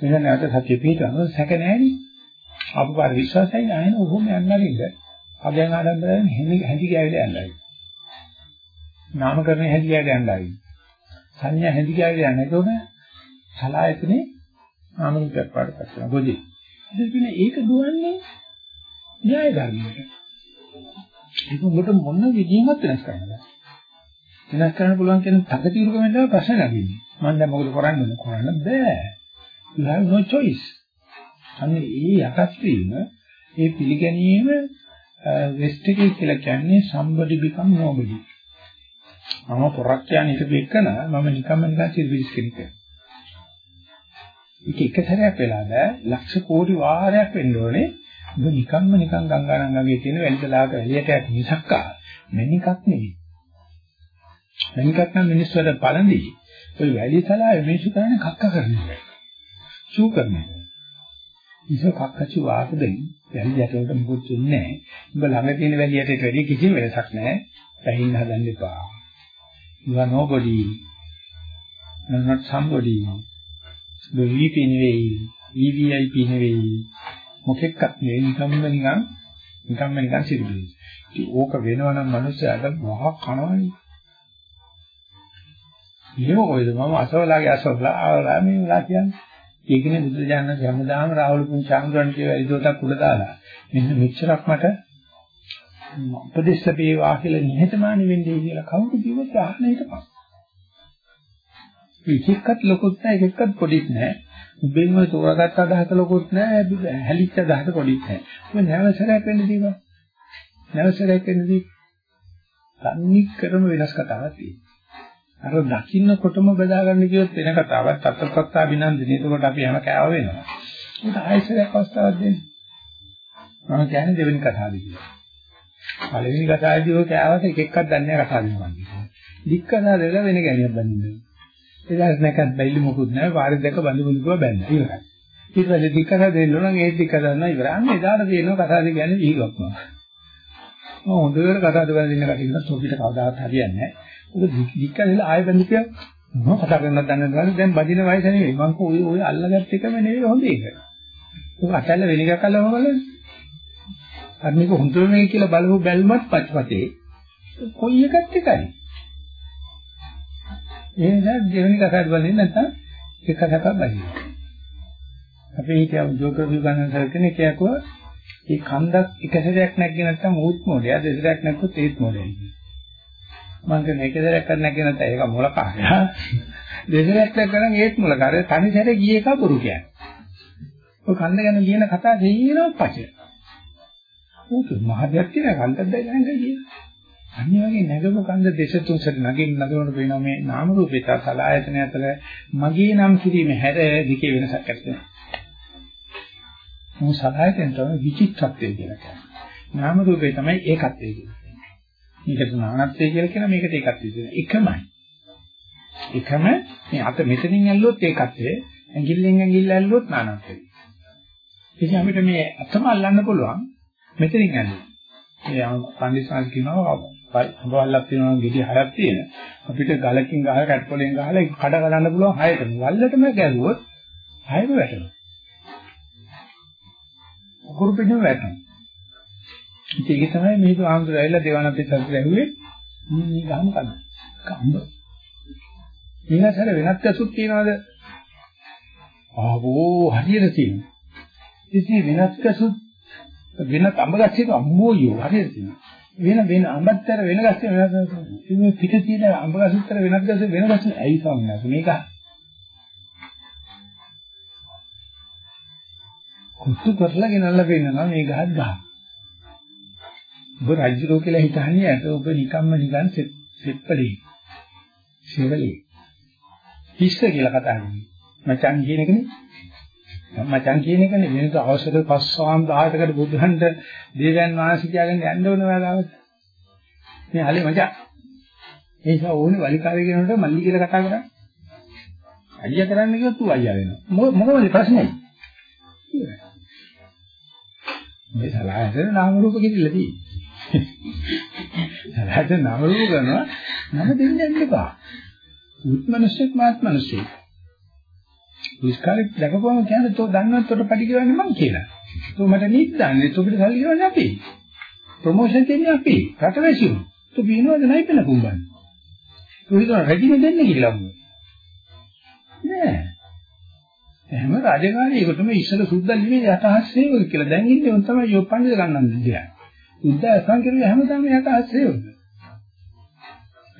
මෙන්න නැවත සතිය පිටවන සැක නෑනේ. අපු පාර විශ්වාසයෙන් ආයෙන ඔහොම යන්නරින්ද. අගයන් ආඩම්බරයෙන් හැඳි හැඳි ගෑවිලා යන්නයි. නාමකරණය හැඳි ගෑවිලා යන්නයි. සංඥා හැඳි ගෑවිලා යන්න. ඒකෝන සලායතනේ නාම රූපයක් පාඩපත් කරනවා. බොදි. ඉතින් ඒක දුවන්නේ න්‍යාය ධර්මයට. ඒක උඹට මොන විදිහකට වෙනස් කරන්නද? වෙනස් කරන්න පුළුවන් කියන තකතිරුකම වෙනවා ප්‍රශ්න නැගින්නේ. මම දැන් මොකද කරන්නේ? කරන්න බෑ. you have no choice. අන්නේ ඒ යටත් වීම ඒ පිළිගැනීම වෙස්ට් එකේ කියලා කියන්නේ somebody become nobody. මම පොරක් කියන්නේ හිටපු එකන මම නිකම්ම නිකන් සිල්විස් කෙනෙක්. ඒක එක සැරයක් වෙලා බෑ ලක්ෂ කෝටි වාරයක් වෙන්න ඕනේ ඔබ නිකම්ම නිකන් ගංගානංගගේ තියෙන වැලිතලාක එළියට යට මිසක්කා මෙනිකක් නෙවෙයි. මෙනිකක් නම් මිනිස් වල පළඳි. ඔය වැලිතලාවේ මිනිස්සු කරන්නේ කක්ක කරන්නේ. සූ කරන්නේ. ඉත කක්කචි වාක දෙන්න වැලි යටට මුකුත් වෙන්නේ නැහැ. ඔබ ළඟ තියෙන වැලි යටට වැඩි කිසිම වෙනසක් නැහැ. පැහින්න හදන්න එපා. you are nobody. you are not somebody. the VP නෙවෙයි. VVIP නෙවෙයි. මොකෙක්වත් නෙවෙයි නිකම්ම නිකන් නිකම්ම නිකන් සිදුවෙන්නේ. ඉතින් ඕක වෙනවනම් මිනිස්සයාට මහා කනවනේ. එහෙම කොයිද මම අසවලාගේ අසවලා ආවලා මේ වෙලා කියන්නේ. ඒකනේ බුදුරජාණන් හැමදාම රාහුල පුංචාංගරන් කිය වැලිදොටක් උඩ දාලා මෙන්න මෙච්චරක් මට උපදේශ වේවා කියලා නිහතමානී වෙන්නේ කියලා කවුරු කිව්වද අහන්න හිටපන්. ඒකෙක්වත් ලොකුත් නැහැ ඒකෙක්වත් පොඩිත් නැහැ. උඹෙන්ම තෝරාගත්ත අදහස ලොකුත් නැහැ හැලිච්ච අදහස පොඩිත් නැහැ. ඔය නැවසරයක් වෙන්න දීපන්. නැවසරයක් වෙන්න දී. තන්නේ ක්‍රම වෙනස් කතාවක් තියෙනවා. අර දකින්නකොටම බෙදාගන්න කියොත් වෙන කතාවක් තත්ත්වත්තා විනන්දිනේ. එතකොට අපි හැම කෑව වෙනවා. ඒක ආයෙසරයක් අවස්ථාවක් දෙන්න. මම කියන්නේ දෙවෙනි කතාවදී කියලා. පළවෙනි කතාවේදී ඔය කෑවට එක එකක් දන්නේ නැහැ කතා දෙනවා. දික් කතා දෙලා වෙන ගැණියක් බඳින්න. ඒදාස් නැකත් බැල්ලි මොකුත් නැහැ. පාරේ දැක බඳු බුදුකව බැන්න. ඉවරයි. ඊට පස්සේ දික්කස දෙන්න නම් ඒ දික්කස කරන ඉවරයි. අන්න එදාට තියෙනවා කතාවද කියන්නේ ඊගක්ම. මම හොඳට කතාවද බලන ඉන්න කටින් තොපිට කවදාවත් හරියන්නේ නැහැ. ඔබ දික්කසල ආයෙ බඳිතිය මම කතා කරන්නත් දන්නේ නැහැ. දැන් බදින වයස නෙවෙයි. මං කෝ ඔය ඔය අල්ලගත්ත එකම නෙවෙයි හොඳ එක. ඔක අතල්ල වෙන එකක් අල්ලම බලන්න. අර මේක හොඳම මේ කියලා බලමු බැලුමත් පච්චපතේ කොයි එකත් එකයි. ඒ නිසා දෙවෙනි කතාවට බලන්නේ නැත්නම් එක කතාවක් බලන්න. අපි හිතියා ජෝග්‍රෆි ගණන් කරගෙන කියකුවා මේ කන්දක් එක සැරයක් නැග්ගේ නැත්නම් ඌත් මොඩය දෙසරයක් නැග්ගොත් ඒත් මොඩය. මම කියන එක සැරයක් නැග්ගේ නැත්නම් ඒක මොල කාර්යය. දෙසරයක් නැග්ගනම් ඒත් මොල කාර්යය. තනි සැරේ ගියේ එක පුරු කියන්නේ. ඔය කන්ද ගැන ලියන කතා දෙයිනවා පච. ඕක මහදයක් කියන කන්දක් දැනගන්න කියන. අනිත් වගේ නැගපු කන්ද දෙස තුන් සැර නගින් නගනකොට වෙනවා මේ නාම රූපේත සලආයතන අතර මගේ නම් කිරීම හැර දෙකේ වෙනසක් ඇති වෙනවා. මොහොත සලආයතන තමයි විචිත්තත්වය කියලා කියන්නේ. නාම රූපේ තමයි ඒකත්වය කියලා කියන්නේ. මේකට නානත්වය කියලා කියන මේකට ඒකත්වය කියන එකමයි. එකම මේ අත මෙතනින් ඇල්ලුවොත් ඒකත්වය, ඇඟිල්ලෙන් ඇඟිල්ල ඇල්ලුවොත් නානත්වය. ඉතින් අපිට මේ අතම අල්ලන්න පුළුවන් මෙතනින් ඇල්ලුවා. ඒ පන්දිස්වාස් කියනවා අඹවල්ලක් තියෙනවා ගෙඩි හයක් තියෙන. අපිට ගලකින් ගහලා කැට්පොලෙන් ගහලා කඩ ගලන්න පුළුවන් හයටම. වල්ලටම ගැලුවොත් හයම වැටෙනවා. අකුරු පිටින් වැටෙනවා. ඉතින් ඒක තමයි මේක ආන්දරයිලා දේවාන අපේ සතුට ඇහුවේ මේ ගහම කන. කම්බ. ඊළඟට වෙනත් ඇසුත් තියනවාද? ආවෝ හරියට තියෙනවා. ඉතින් වෙනත් ඇසුත් වෙනත් අඹ ගස්සේ අම්මෝයෝ හරියට තියෙනවා. වෙන වෙන අඹත්තර වෙන ගස්සේ වෙනස් මේ පිට තියෙන අඹ ගස්තර වෙනත් ගස්සේ වෙන ගස්සේ ඇයි ස්වාමීන් වහන්සේ මේක කුතු කරලා ගෙනල්ලා පෙන්නනවා මේ ගහත් ගහ. ඔබ රජුරෝ කියලා හිතන්නේ ඇත ඔබ නිකම්ම නිකන් සෙප්පලේ. සෙවලේ. හිස්ස කියලා කතා කරන්නේ. මචං කියන එකනේ. මචං කියන එකනේ වෙනද අවශ්‍යක පස්සාම් 18කට බුදුහන්ට දේවයන් වහන්සේ කියලාගෙන යන්න ඕන වෙලාවට. මේ hale මචං. ඒ නිසා ඕනේ වලිකාරය කියනකොට මල්ලි කියලා කතා කරා. අයියා කරන්න කිව්වොත් ඌ අයියා වෙනවා. මොකද ප්‍රශ්නේ? මේ සලආයතන නාම රූප කිදිලා තියෙන්නේ. සලආයතන නාම රූප කරනවා නම දෙන්න යන්න එපා. උත් මිනිස්සෙක් මාත් මිනිස්සෙක්. විස්කාරෙක් දැකපුවම කියන්නේ තෝ දන්නවත් උඩ පඩි ගෙවන්නේ මං කියලා. තෝ මට නීත් දන්නේ තෝ පිට සල්ලි ගෙවන්නේ අපි. ප්‍රොමෝෂන් දෙන්නේ අපි. රටවැසියෝ. තෝ බිනවද නැයි පෙළ කුඹන්නේ. තෝ හිතන රජින දෙන්නේ කියලා වුණා. නෑ. එහෙම රාජකාරියකටම ඉස්සර සුද්දා ලිමේ යටහත් සේවක කියලා. දැන් ඉන්නේ උන් තමයි යෝ පඬිද ගන්නන් දෙන්නේ. සුද්දා අසං කරුවේ හැමදාම යටහත් සේවක.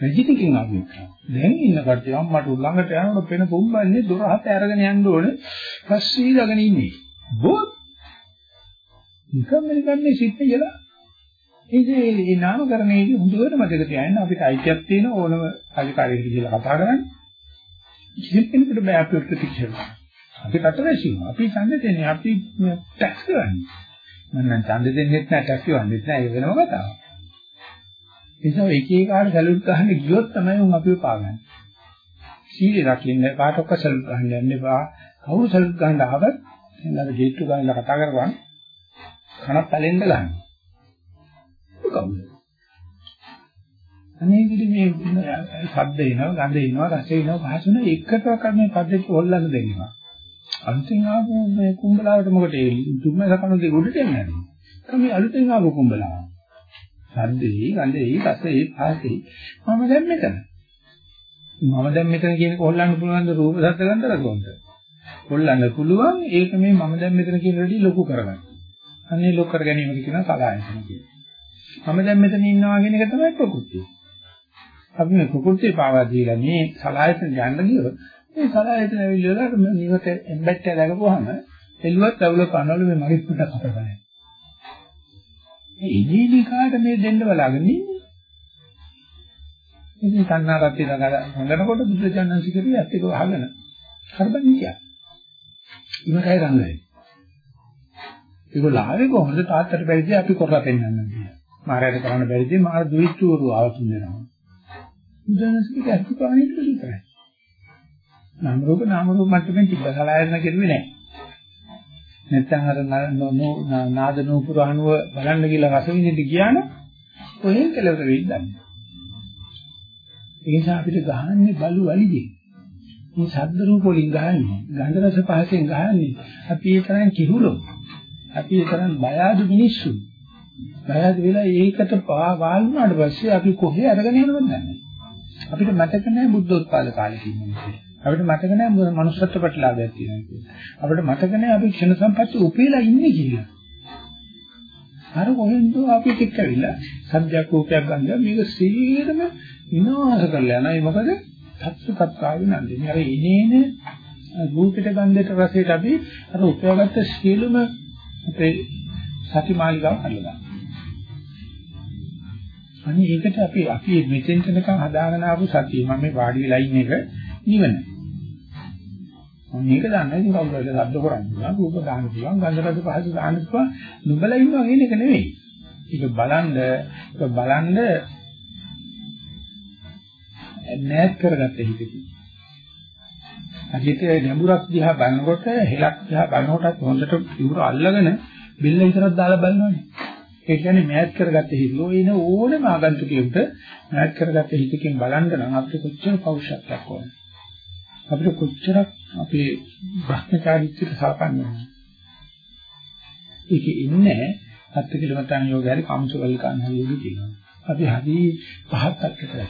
රජිතකින් ආපු එක. දැන් ඉන්න කට්ටිය අම්මට ළඟට යනකොට පෙන පුම්බන්නේ දොර හත අරගෙන යන්න ඕනේ. පස්සේ ඊළඟන ඉන්නේ. බොත්. නිකම් නිකම්නේ සිත් කියලා. ඉතින් මේ නාමකරණයේදී හොඳට මතක තියාගන්න අපිට අයිතියක් තියෙන ඕනම අධිකාරියෙක් කියලා කතා කරන්නේ. කිසිම කෙනෙකුට බෑ අපිට ප්‍රතික්ෂේප කරන්න. අපි රටවැසියෝ. අපි ඡන්ද දෙන්නේ අපි ටැක්ස් ගන්නේ. මම නම් ඡන්ද දෙන්නෙත් නෑ ටැක්ස් ගන්නෙත් නෑ ඒ වෙනම කතාවක්. නිසා එක එකාට සැලුට් ගහන්න ගියොත් තමයි උන් අපිව පාගන්නේ. සීලේ රකින්න කාටවත් සැලුට් ගහන්න යන්න එපා. කවුරු සැලුට් ගහන්න ආවත් එන්නද ගේට්ටු ගානලා කතා කරපන්. කනත් පැලෙන්න ගන්න. කවුද? අනේ විදි මේ ශබ්ද එනවා, ගඳ එනවා, රස එනවා, පහස එනවා එකටවත් මේ පද්ධති හොල්ලන්න දෙන්නවා. අන්තිම ආපු මේ කුඹලාවට මොකද ඒ දුම්ම සකන දෙක උඩට යන්නේ නැහැ. කමේ අලුතෙන් ආපු කුඹලාව. සද්දේ, ගඳේ, රසේ, පාසේ මම දැන් මෙතන. මම දැන් මෙතන කියන එක හොල්ලන්න පුළුවන් ද රූප සද්ද ගන්ධ රසොන්ද? හොල්ලන්න පුළුවන් ඒක මේ මම දැන් මෙතන කියන රෙඩි ලොකු කරගන්න. අනේ ලොකු කර ගැනීමද කියන සලායතන කියන්නේ. මම දැන් මෙතන ඉන්නවා කියන එක තමයි ප්‍රകൃතිය. අපි මේ ප්‍රകൃතිය පාවා දීලා මේ සලායතන යන්න ගියොත් මේ සලායතන ඇවිල්ලා නිවට එම්බැට් එක දාගපුවාම එළුවත් අවුල කනවල මේ මරිත් පිටක් අපරගන්නේ. මේ ඉදීදී කාට මේ දෙන්න බලාගෙන ඉන්නේ? ඉතින් කන්නාරත් හංගනකොට බුද්ධජනන්සි කිරුවේ ඇත්ත ඒක අහගෙන. හරිද නිකන්. ඉවරයි රංගයි. ඒගොල්ලෝ ආවේ කොහොමද තාත්තට බැරිද අපි කරලා පෙන්නන්න කියලා. මාරයට කරන්න බැරිද මාර දුවිච්චුවරු ආවතුන් දෙනවා. බුද්ධජනන්සි කිව්වේ ඇත්ත පාණිට විතරයි. නාම රූප නාම රූප මට්ටමින් තිබ්බ සලආයතන කෙරුවේ නැහැ. නැත්නම් අර නාද නූපුර අණුව බලන්න කියලා රස විඳින්න ගියා නම් කොහෙන් කෙලවර වෙයිද දන්නේ. ඒ නිසා අපිට ගහන්නේ බලු වලිගේ. මේ ශබ්ද රූප වලින් ගහන්නේ, ගන්ධ රස පහසෙන් ගහන්නේ. අපි ඒ තරම් කිහුලෝ. අපි ඒ තරම් බය අඩු මිනිස්සු. බය ආදි වෙලා ඒකට වාල් වුණාට පස්සේ අපි කොහේ අරගෙන යනවද නැහැ. අපිට මතක නැහැ බුද්ධෝත්පාද කාලේ කියන්නේ. අපිට මතක නැහැ මනුස්සත්ව ප්‍රතිලාභයක් තියෙනවා කියලා. අපිට මතක නැහැ අපි ක්ෂණ සම්පatti උපේලා ඉන්නේ කියලා. අර කොහෙන්ද අපි එක්ක ඇවිල්ලා සබ්ජෙක්ට් රූපයක් ගන්න මේක සීරම විනාශ කරලා යනවා. ඒ මොකද තත්ත්වකත්වාවේ නන්දේ. අර ඉනේන රූපිත ගන්ධයට රසයට අපි අර උපයාගත්ත සියලුම අපේ සති මාලිකාව හදලා අනේ ඒකට අපි අපි මෙතෙන්ට නිකන් හදාගෙන ආපු සතිය මම මේ වාඩි වෙලා ඉන්න එක නිවන. මම මේක දන්නේ ඉතින් කවුරුද ශබ්ද කරන්නේ රූප දාන්න පුළුවන් ගන්ධ රස පහස දාන්න පුළුවන් නුඹලා ඉන්නවා කියන එක නෙවෙයි. ඒක බලන්න ඒක බලන්න නැත් කරගත්ත හිතකින්. හරියට ගැඹුරක් දිහා බලනකොට හෙලක් දිහා බලනකොටත් හොඳට ඉවුර අල්ලගෙන බිල්ල විතරක් දාලා බලනවනේ. ඒ කියන්නේ මෑත් කරගත්ත හිතෝ එන ඕනම ආගන්තුකයෙකුට මෑත් කරගත්ත හිතකින් බලන්න නම් අපිට කොච්චර පෞරුෂත්වයක් ඕනද? අපිට කොච්චරක් අපේ භ්‍රමචාරීත්වයට සලකන්න ඕනද? ඒකේ ඉන්නේ අත්ති කිලමතන් යෝගයරි කම්සවල කන්හලියුදි කියනවා. අපි හරි පහත් අක්කටයි.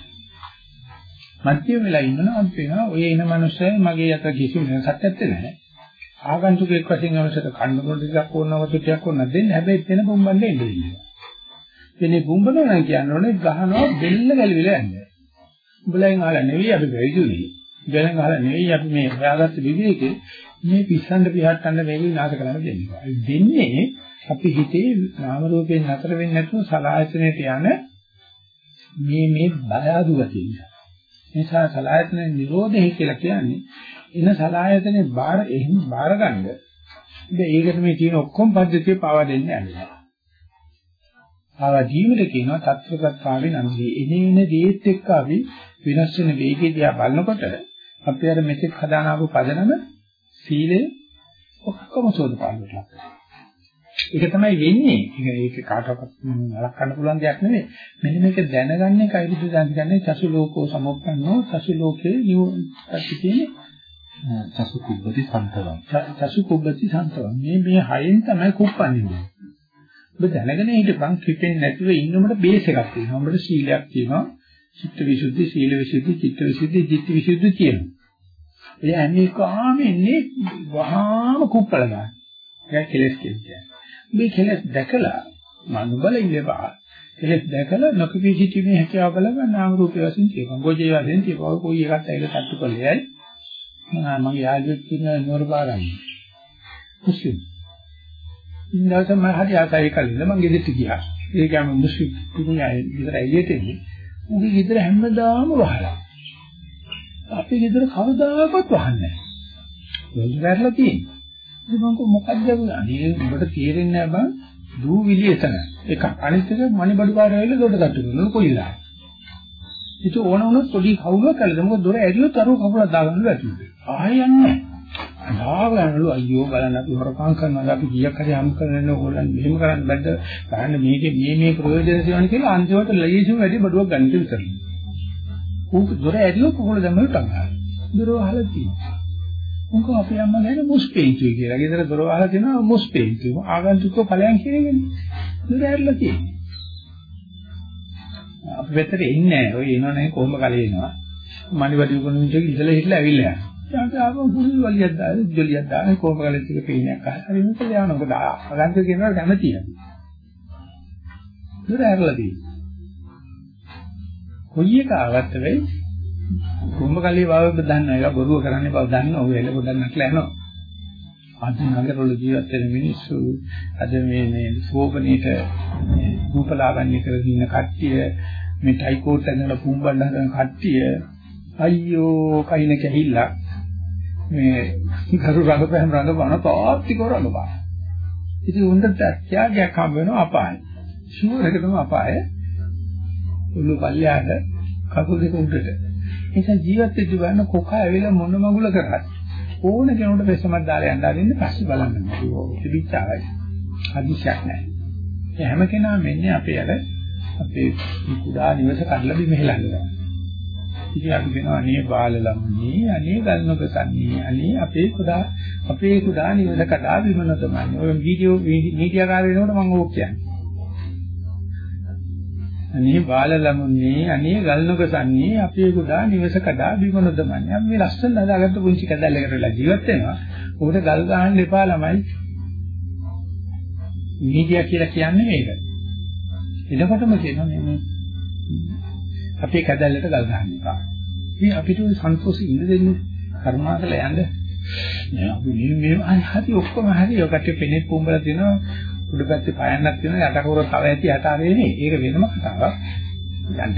මධ්‍යම වෙලා ඉන්නවා අපි වෙනවා ඔය එන මනුස්සය මගේ අත කිසිම වෙනසක් නැත්තේ නැහැ. ආගන්තුකෙක් වශයෙන් අවශ්‍යත කන්නකොල ටිකක් ඕනව ටිකක් ඕන දෙන්න හැබැයි එතන බොම්බන්නේ ඉන්නේ. එනේ බොම්බනවා නම් කියන්නේ ගහනවා බෙල්ල ගැලවිලා යන්නේ. උඹලෙන් අහලා නෙවෙයි අපි වෙයිදුනේ. උඹලෙන් අහලා නෙවෙයි අපි මේ හොයාගත්ත විවේකේ මේ පිස්සන්ඩ පිහට්ටන්න මේක විනාශ කරන්න දෙන්නේ. දෙන්නේ අපි හිතේ නාම රූපයෙන් නතර වෙන්නේ නැතුව සලායතනයට යන මේ මේ බය අඩු ගතිය. නිසා සලායතන නිරෝධය කියලා කියන්නේ එන සලායතනේ බාර එහෙම බාර ගන්න. ඉතින් ඒකට මේ තියෙන ඔක්කොම පද්ධතිය පාවා දෙන්නේ නැහැ. ආවා ජීවිත කියනවා තත්ත්වගතතාවේ නන්දී. එනේන දේත් එක්ක අපි වෙනස් වෙන වේගය දිහා බලනකොට අපි අර මෙතෙක් හදාන ආපු පදනම සීලය ඔක්කොම සෝදපාලුවට ලක් වෙනවා. ඒක තමයි වෙන්නේ. ඒක කාටවත් වළක්වන්න පුළුවන් දෙයක් නෙමෙයි. මෙන්න මේක දැනගන්න බුදු දහම චසු ලෝකෝ සමුප්පන්නෝ චසු ලෝකේ නිව ප්‍රතිපිනේ චසු කුබ්බති සන්තවම්. චසු කුබ්බති සන්තවම්. මේ මේ හයෙන් තමයි කුප්පන්නේ. ඔබ දැනගෙන හිටපන් කිපෙන්නේ නැතුව ඉන්නකොට බේස් එකක් තියෙනවා. ඔබට සීලයක් තියෙනවා. චිත්ත විසුද්ධි, සීල විසුද්ධි, චිත්ත විසුද්ධි, ධිට්ඨි විසුද්ධි තියෙනවා. ඒ හැම එකම ඉන්නේ වහාම කුප්පල ගන්න. ඒක කෙලස් කියන්නේ. මේ කෙලස් දැකලා මනුබල ඉලවා කෙලස් දැකලා නොකපී සිටීමේ හැකියාව බලන නාම රූප වශයෙන් කියනවා. ගොජේ වශයෙන් කියනවා. කොයි එකත් ඇවිල්ලා තට්ටු කළේයි. මගේ යාළුවෙක් ඉන්න නෝරපාරයි. මුස්ලිම්. ඉන්නවස මම හරි ආසයි කලින්ද මම ගෙදරට ගියා. ඒ කියන්නේ මුස්ලිම් පුදුමයි විතර එළියට එන්නේ. උගේ ගෙදර හැමදාම වහලා. අපි ගෙදර කවදාකවත් වහන්නේ නැහැ. ඒක වැරලා තියෙන්නේ. ඉතින් මම මොකක්ද අනේ උඹට තේරෙන්නේ නැහැ බං දූ විලි එතන. එක අනිත් එක මණිබඩු කාර්යය ඇවිල්ලා දොඩ තට්ටු කරනවා කොයිලා. ඉතින් ඕන වුණොත් පොඩි කවුරුවක් කළද මොකද දොර ඇරියොත් අර කකුලක් දාගන්න බැහැ. ආයෙ යන්නේ. ආවනලු අයියෝ බලන්න අපි හොරකම් කරනවා අපි කීයක් හරි හම් කරන්න ඕගොල්ලන් මෙහෙම කරන්න බැද්ද බලන්න මේකේ මේ මේ ප්‍රයෝජන තියෙනවා කියලා අන්තිමට ලයිසම් වැඩි බඩුවක් ගන්න විතරයි. ඌ දොර ඇරියොත් කකුල දැම්මම තංගා. දොර වහලා තියෙනවා. මොකද අපි අම්මා ගැන මුස්පේන්තුයි කියලා. ගෙදර දොර වහලා තියෙනවා මුස්පේන්තුයි. ආගන්තුකව ඵලයන් කියන්නේ. දොර ඇරලා තියෙනවා. අපි වෙතට එන්නේ නැහැ. ඔය එනවනේ කොහොම කලේ එනවා. මණිවඩි උගුණ මිනිස්සු ඉඳලා හිටලා ඇවිල්ලා යනවා. ඊට ආව පුරුදු වලියක් දාලා ජොලියක් දාලා කොහොම කලේ ටික පේනයක් අහලා හරි මේක යනවා. මොකද අගන්ත කියනවා කැමතියි. දුර ඇරලා තියෙනවා. කොයි එක ආවත් වෙයි කොහොම කලේ බව දන්නවා. ඒක බොරුව කරන්නේ බව දන්නවා. ඔය එළ පොඩක් නැట్లా යනවා. අද නගරවල ජීවත් වෙන මිනිස්සු අද මේ මේ සෝපනීට රූපලාවන්‍ය කරගෙන ඉන්න කට්ටිය මේ ටයිකෝට් ඇඳලා පුම්බන්න හදන කට්ටිය අයියෝ කයින් කැහිල්ලා මේ කරු රඟපෑම් රඟපාන තාත්ති කරනවා. ඉතින් උන්ට ත්‍යාගයක් හම්බ වෙනවා අපාය. ෂුවර් එකටම අපාය. උළු පල්ලයට කකුල් දෙක උඩට. ඒක ජීවත් වෙච්ච ගන්න කොකා ඇවිල්ලා මොන මගුල කරත් ඕන කෙනෙකුට වෙසමක් දාලා යන්න ආදින්න පස්සේ බලන්න. ඒක තිබිච්චාවයි. හදිසියක් නැහැ. ඒ හැම කෙනාම මෙන්නේ අපේ අර අපේ කුඩා නිවස කඩලා බිම හෙලන්නේ. ඉතින් අපි කියනවා අනේ බාලලම්නි අනේ ගල්නොකසන්නේ අනේ අපේ කුඩා අපේ කුඩා නිවස කඩා බිම නොතමන්නේ. ඔය වීඩියෝ මීඩියා කාර්ය වෙනකොට මම ඕක කියන්නේ. අනේ බාල ළමුන්නේ අනේ ගල් නොගසන්නේ අපේ ගොඩා නිවස කඩා බිම නොදමන්නේ අපි මේ ලස්සන හදාගත්ත පුංචි කැදල්ලකට වෙලා ජීවත් වෙනවා. උකට ගල් ගහන්න එපා ළමයි. මීඩියා කියලා කියන්නේ මේක. එතකොටම කියනවා මේ අපේ කැදල්ලට ගල් ගහන්න එපා. ඉතින් අපිට සන්තෝෂෙ ඉඳ දෙන්නේ කර්මාකල යන්න. නෑ අපි මේ මේ හරි ඔක්කොම හරි ඔකට පෙනේ පුඹලා දෙනවා. උඩ පැත්තේ පයන්නක් තියෙනවා යට කවුරු තව ඇති යට ආවේ ඒක වෙනම කතාවක්. යන්න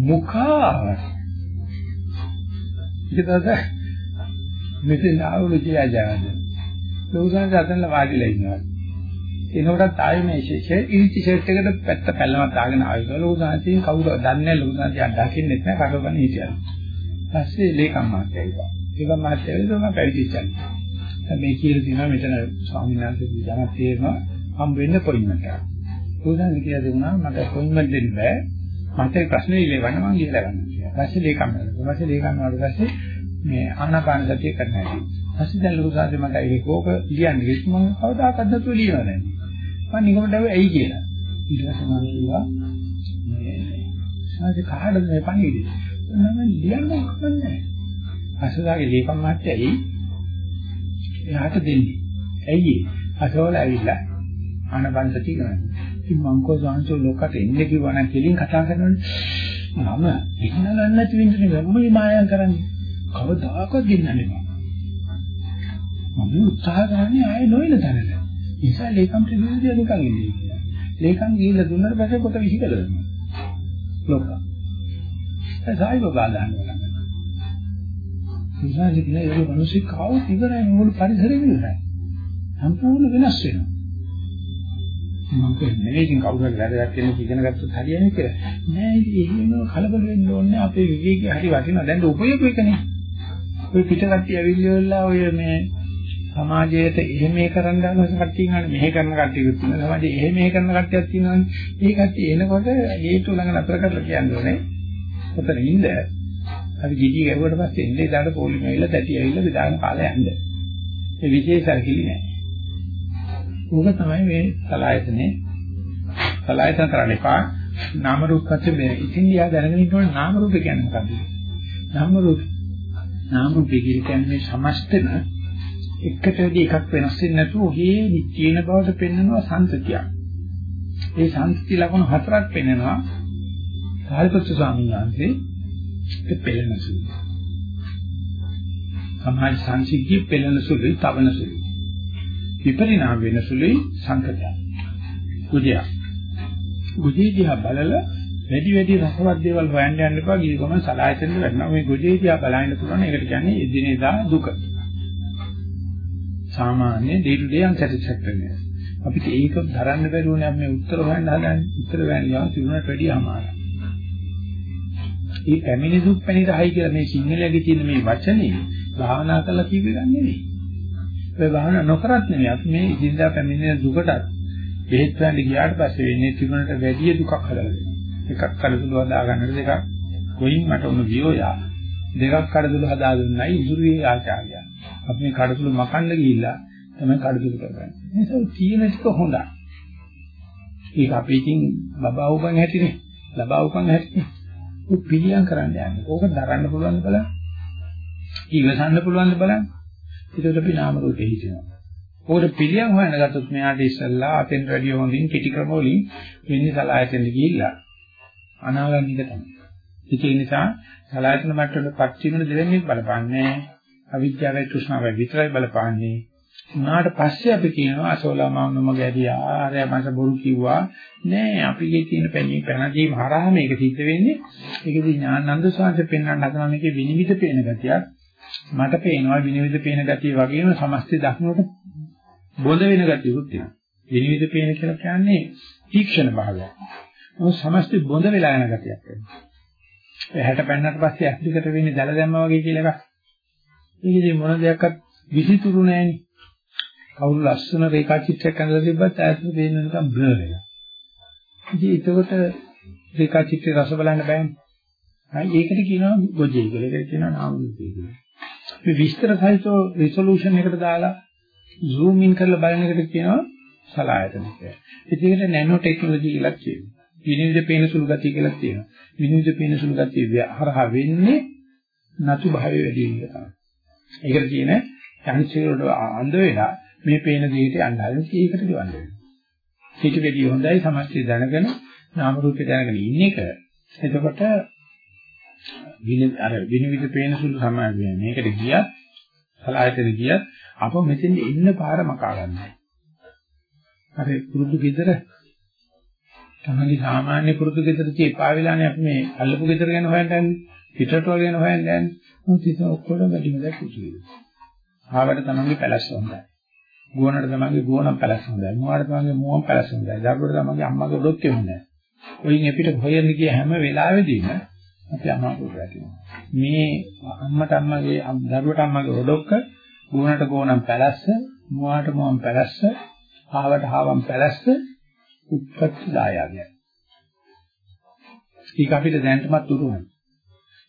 මුඛා. ඉතද මෙතන ආවලු කියලා ජානද. ලෝසන් ගතන වාඩිලා ඉන්නවා. එනකොටත් ආයේ මේ ෂේ ඉරිචි ෂර්ට් එකට පැත්ත පැල්ලමක් දාගෙන ආවිද ලෝසන්සින් කවුරු දන්නේ ලෝසන්සින් අඩකින්නෙත් නෑ කඩවගෙන හිටියා. පස්සේ ලේකම් මාත්‍යා ඉවා ඒකම මාත්‍යා ඉවා මම පැවිදිච්චා මේ කියලා තියෙනවා මෙතන ස්වාමීන් වහන්සේ ජනක් තේරෙනවා හම් වෙන්න පොයින්ට් එකක්. උදාහරණ කියලා දුන්නා මට පොයින්ට් දෙන්න බෑ. මට ප්‍රශ්නේ ඉලවන්න මං ගිහලා ගන්න කියලා. පස්සේ ලේකම් කරනවා. පස්සේ ලේකම් වුණාට පස්සේ මේ ආනාපාන සතිය කරන්න හැටි. පස්සේ දැන් ලොකු සාදේ මට ඒක කෝක ලියන්නේ කිව්ව මම කවදාකවත් නැතුව ලියනවා දැන්. මම නිකමට ඇයි කියලා. ඊට පස්සේ මම කිව්වා මේ සාදේ කාටද මේ පණිවිඩය? මම ලියන්න ඕනේ. අසදාගේ ලේකම් මාත්‍යයි එයාට දෙන්නේ. ඇයි ඒ? අසවල ඇවිල්ලා ආනපනසති කරන්නේ. ඉතින් මං කෝ සාංශෝ ලෝකට එන්නේ කිව්වා නම් කෙලින් කතා කරනවනේ. මම ඉන්නලන්න නැති වෙන්නේ මම මේ මායම් කරන්නේ. කවදාකවත් ගෙන්නන්නේ නෑ. මම උත්සාහ කරන්නේ ආයේ නොයන තැනට. නිසා ලේකම් ප්‍රතිවිදිය නිකන් ඉන්නේ කියලා. ලේකම් ගිහිල්ලා දුන්නාට පස්සේ කොට විසිකල දෙනවා. ලෝක. ඒ සායි බබා දානවා. විසාරි කියලා ඒ මිනිස්සු කාවොත් ඉවරයි මුළු පරිසරෙම ඉවරයි. සම්පූර්ණ වෙනස් වෙනවා. මම කියන්නේ ඉතින් කවුරු හරි වැරදක් කියන ඉගෙන ගත්තොත් හරියන්නේ කියලා. නෑ ඉතින් එහෙම කලබල වෙන්න ඕනේ අපේ විවේකී හරි වටිනවා. දැන් උපයෝග එකනේ. ඔය පිටකට්ටිය ඇවිල්ලා ඔය මේ සමාජයට එහෙම මේ කරන්න ගන්න කට්ටිය ඉන්නවනේ මෙහෙ කරන කට්ටියකුත් ඉන්නවා සමාජයේ එහෙම මේ කරන කට්ටියක් තියෙනවනේ මේ කට්ටිය එනකොට හේතු ළඟ නතර කරලා කියන්නේ ඕනේ ඔතන ඉන්න අපි ගිජි ගැව්වට පස්සේ එන්නේ දාට පොලිම ඇවිල්ලා තැටි ඇවිල්ලා විදාගෙන කාලේ යන්න. ඒ විශේෂ අරකිලි නෑ. ඕක තමයි මේ සලායතනේ සලායතන කරන්න එපා. නාම රූප පස්සේ මේ ඉතින් යා දැනගෙන ඉන්නවනේ නාම රූප කියන්නේ මොකක්ද? නාම රූප නාම රූප කියන්නේ මේ සමස්තන එකටදී එකක් වෙනස් වෙන්නේ නැතුව ඔහේ නිත්‍යන බවට පෙන්වනවා සංතතියක්. ඒ සංතති ලක්ෂණ හතරක් පෙන්වනවා. කාලපත්තු ස්වාමීන් වහන්සේ පෙළෙන සුළු. සමාජ සංසිද්ධිය පෙළෙන සුළුයි, තවන සුළුයි. විපරිණාම වෙන සුළුයි සංකතය. කුජය. කුජේ දිහා බලලා වැඩි වැඩි රසවත් දේවල් හොයන්න යන්න එපා. ගිය ගමන් සලායතෙන් වෙනවා. මේ කුජේ දිහා බලන්න පුළුවන්. ඒකට කියන්නේ එදිනෙදා දුක. සාමාන්‍ය day to day unsatisfactoriness. අපිට ඒක දරන්න බැරුවනේ අපි මේ උත්තර හොයන්න හදන්නේ. උත්තර හොයන්න යන තිබුණාට වැඩිය අමාරුයි. මේ පැමිණි දුක් පැනිරහයි කියලා මේ සිංහලයේ තියෙන මේ වචනේ භාවනා කරලා කිව්වෙ ගන්න නෙවෙයි. ඒ භාවනා නොකරත් නෙවෙයි අපි මේ ඉදින්දා පැමිණෙන දුකට බෙහෙත් ගන්න ගියාට පස්සේ වෙන්නේ තිබුණට වැඩි දුකක් හදලා දෙනවා. එකක් කඩතුළු හදා ගන්නට දෙකක් කොයින් මට උණු වියෝයා. දෙකක් කඩතුළු හදා දුන්නයි ඉසුරුවේ ආචාර්යයා. අපි මේ කඩතුළු මකන්න ගිහිල්ලා තමයි කඩතුළු කරගන්නේ. නිසා තියෙන ටික හොඳයි. ඒක අපි ඉතින් බබා උපන් හැටිනේ. ලබා උපන් හැටිනේ. ඔය පිළියම් කරන්න යන්නේ. ඕක දරන්න පුළුවන්ද බලන්න. ඉවසන්න පුළුවන්ද බලන්න. ඒකට අපි නාම රූපේ හිතෙනවා. ඕකට පිළියම් හොයන්න ගත්තොත් මෙයාට ඉස්සල්ලා අතෙන් වැඩි හොඳින් පිටි ක්‍රම වලින් වෙන්නේ සලායතෙන් ගිහිල්ලා අනාගත එක තමයි. ඒ නිසා සලායතන මට්ටමට පත් වීම දෙවෙනි බලපන්නේ අවිද්‍යාවයි තෘෂ්ණාවයි විතරයි බලපන්නේ. උනාට පස්සේ අපි කියනවා අසෝලා මාන්නම ගැදියා ආරය මාස බොරු කිව්වා. නෑ අපි ඒ කියන පැණි පැනදීම හරහා මේක සිද්ධ වෙන්නේ. ඒකදී ඥානানন্দ සාංශ පෙන්වන්න හදන මේකේ විනිවිද පේන ගතියක්. මට පේනවා විනිවිද පේන ගතිය වගේම සමස්ත දක්නට බොඳ වෙන ගතියකුත් තියෙනවා. විනිවිද පේන කියලා කියන්නේ තීක්ෂණ භාවයක්. මොකද සමස්ත බොඳ වෙලා යන ගතියක් වෙනවා. හැට පැන්නට පස්සේ ඇක්ටිකට වෙන්නේ දැල දැම්මා වගේ කියලා එකක්. ඒකදී මොන දෙයක්වත් විසිතුරු නෑනේ. කවුරු ලස්සන රේඛා චිත්‍රයක් අඳලා තිබ්බත් ඈතට පේන නිකන් බ්ලර් එක. ඉතින් ඒකට රේඛා චිත්‍රය රස බලන්න බෑනේ. හරි ඒකට කියනවා ගොජේ කියලා. ඒකට කියනවා නාම රූපේ කියලා. මේ විස්තර සහිතව රිසොලූෂන් එකට දාලා zoom in කරලා බලන එකට කියනවා සලායතන කියලා. ඒකට නැනෝ ටෙක්නොලොජි කියලා කියනවා. විනිවිද පේන සුළු ගතිය කියලා තියෙනවා. විනිවිද පේන සුළු ගතිය හරහා වෙන්නේ නතු භාවය වැඩි වෙන එක තමයි. ඒකට කියන යන්ත්‍රය වල අඳ වෙලා මේ පේන දෙයට යන්න හදන ඒකට දිවන්න වෙනවා. ඒක වෙඩි හොඳයි සමස්තය දැනගෙන නාම රූපේ දැනගෙන ඉන්න එක. එතකොට වින අර විනිවිද පේන සුළු සමාධිය මේකට ගියත් සලායතන ගියත් අප මෙතෙන් ඉන්න පාර මකා ගන්නවා. අර පුරුදු ගෙදර තමයි සාමාන්‍ය පුරුදු ගෙදර තියපා වෙලානේ අපි මේ අල්ලපු ගෙදර ගැන හොයන්න යන්නේ. පිටරට වල ගැන හොයන්න යන්නේ. මොකද ඉතින් ඔක්කොම වැඩිම දැක් කුසුලු. ආවට තමයි පැලස් හොඳයි. ගුවනට තමයි ගුවනම් පැලස් හොඳයි. මුවාට තමයි මුවම් පැලස් හොඳයි. දරුවට තමයි අම්මගේ ඔඩොත් හොඳයි. ඔයින් අපිට හොයන්න ගිය හැම වෙලාවෙදීම අපි අමාරුවට වැටෙනවා. මේ අම්මට අම්මගේ දරුවට අම්මගේ ඔඩොක්ක ගුවනට ගුවනම් පැලස්ස, මුවාට මුවම් පැලස්ස, ආවට ආවම් පැලස්ස උත්පත්ති දායකය. ඒක අපිට දැනටමත් උරුමයි.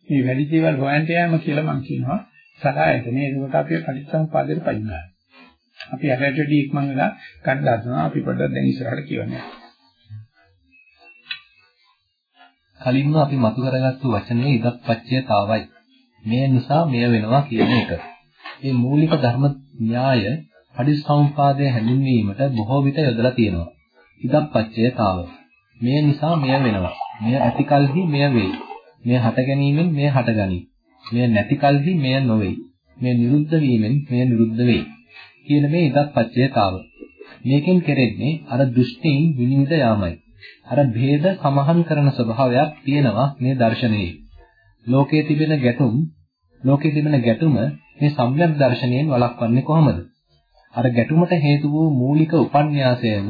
මේ වැඩි දේවල් හොයන්ට යෑම කියලා මම කියනවා සලායතනේ. ඒකට අපි පටිච්චසමුපාදයට පයින්නවා. අපි අරයට වැඩි ඉක්මන් වෙලා ගන්න හදනවා. අපි පොඩ්ඩක් දැන් ඉස්සරහට කියවන්නේ. කලින්ම අපි මතු කරගත්තු වචනේ ඉදප්පච්චයතාවයි. මේ නිසා මෙය වෙනවා කියන එක. මේ මූලික ධර්ම න්‍යාය පටිච්චසමුපාදයේ හැඳින්වීමට බොහෝ විට යොදලා තියෙනවා. ඉදප්පච්චයතාව. මෙය නිසා මෙය වෙනවා. මෙය ඇතිකල්හි මෙය වෙයි. මෙය හට ගැනීමෙන් මෙය හටගනී. මෙය නැතිකල්හි මෙය නොවේ. මෙය නිරුද්ධ වීමෙන් මෙය නිරුද්ධ වෙයි. කියන මේ ඉදප්පච්චයතාව. මේකෙන් කෙරෙන්නේ අර දෘෂ්ටීන් විනිවිද යාමයි. අර භේද සමහන් කරන ස්වභාවයක් තියෙනවා මේ දර්ශනයේ. ලෝකයේ තිබෙන ගැටුම් ලෝකයේ තිබෙන ගැටුම මේ සම්‍යක් දර්ශනයෙන් වළක්වන්නේ කොහොමද? අර ගැටුමට හේතු වූ මූලික උපන්‍යාසයම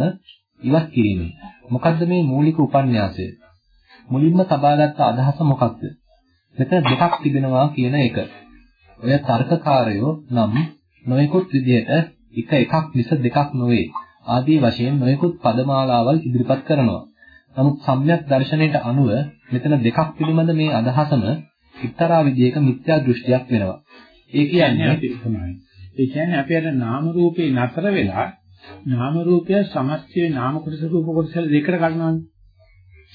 ඉවත් කිරීමෙන්. මොකද්ද මේ මූලික උපන්‍යාසය? මුලින්ම තබාගත් අදහස මොකක්ද? මෙතන දෙකක් තිබෙනවා කියන එක. ඔය තර්කකාරයෝ නම් නොයෙකුත් විදිහට එක එකක් මිස දෙකක් නොවේ. ආදී වශයෙන් නොයෙකුත් පදමාලාවල් ඉදිරිපත් කරනවා. නමුත් සම්‍යක් දර්ශනයට අනුව මෙතන දෙකක් පිළිබඳ මේ අදහසම එක්තරා විදිහක මිත්‍යා දෘෂ්ටියක් වෙනවා. ඒ කියන්නේ. ඒ කියන්නේ අපි අර නාම රූපේ නතර වෙලා නාම රූපය සමස්තයේ නාම කොටස රූප කොටස දෙකට ගන්නවානේ.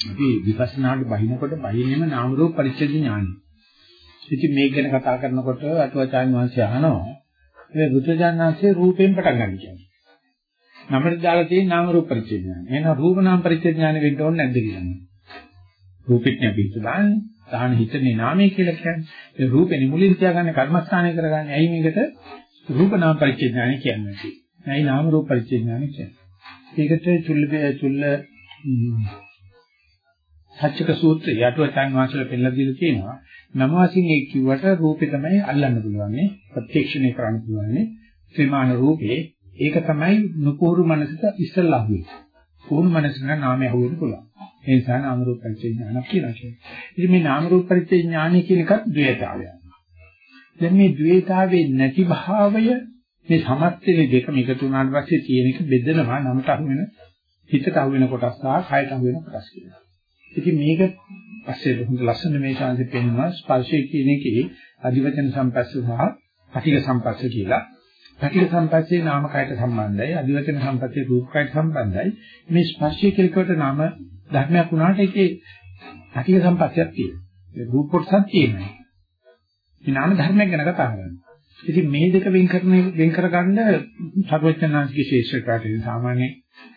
අපි විපස්සනාට බහිනකොට බහිනේම නාම රූප පරිච්ඡේද ඥානයි. ඉතින් මේක ගැන කතා කරනකොට අටුවාචාන් වහන්සේ අහනවා මේ බුදුජානනාංශයේ රූපයෙන් පටන් ගන්න කියන්නේ. නමර දාලා තියෙන නාම රූප පරිච්ඡේද ඥානයි. එහෙනම් රූප නාම පරිච්ඡේද ඥානෙ වෙන්න ඕනේ නැද්ද කියන්නේ. රූපෙත් අපි හිතන්නේ දාන හිතන්නේ නාමය කියලා කියන්නේ. ඒ රූපෙනි මුලින් තියාගන්න කර්මස්ථානය කරගන්නේ. ඇයි මේකට රූප නාම පරිච්ඡේද ඥානය කියන්නේ? නැයි නාම රූප පරිච්ඡේඥානෙ කියන්නේ. ඒකට චුල්ල චුල්ල සත්‍යක සූත්‍රය යටුවචන් වාසල පෙන්නලා දීලා තියෙනවා. නම වශයෙන් ඒ කිව්වට රූපේ තමයි අල්ලන්න පුළුවන්. ප්‍රත්‍යක්ෂණය කරන්න පුළුවන්. ත්‍රිමාන රූපේ ඒක තමයි නුපුරු මනසට ඉස්සල්ලා අහුවෙන්නේ. පුහුණු මනසට නාමය අහුවෙන්න පුළුවන්. ඒ නිසා නාම රූප පරිච්ඡේඥාන කියලා කියනවා. ඉතින් මේ නාම රූප පරිච්ඡේඥානය කියන එකත් ද්වේතාවයක්. දැන් මේ ද්වේතාවේ නැති භාවය මේ සමස්තයේ දෙකම එකතු වුණාට පස්සේ තියෙන එක බෙදෙනවා නමට අහු වෙන හිතට අහු වෙන කොටස් සහ කයට අහු වෙන කොටස් කියලා. ඉතින් මේක පස්සේ හොඳ ලස්සන මේ ශාන්ති පෙන්වනවා ස්පර්ශය කියන එකේ අධිවචන සම්පස්ස සහ පටිඝ සම්පස්ස කියලා. පටිඝ සම්පස්සේ නාම කයට සම්බන්ධයි අධිවචන සම්පස්සේ රූප කයට සම්බන්ධයි. මේ ස්පර්ශය කියලකට නාම ධර්මයක් වුණාට ඒකේ පටිඝ සම්පස්සයක් තියෙනවා. ඒ රූප කොටසක් තියෙනවා. මේ නාම ධර්මයක් ගැන කතා කරන්නේ. ඉතින් මේ දෙක වෙන් කරන වෙන් කරගන්න සර්වඥාන්සේගේ ශේෂ්ත්‍රයට වැටෙන සාමාන්‍ය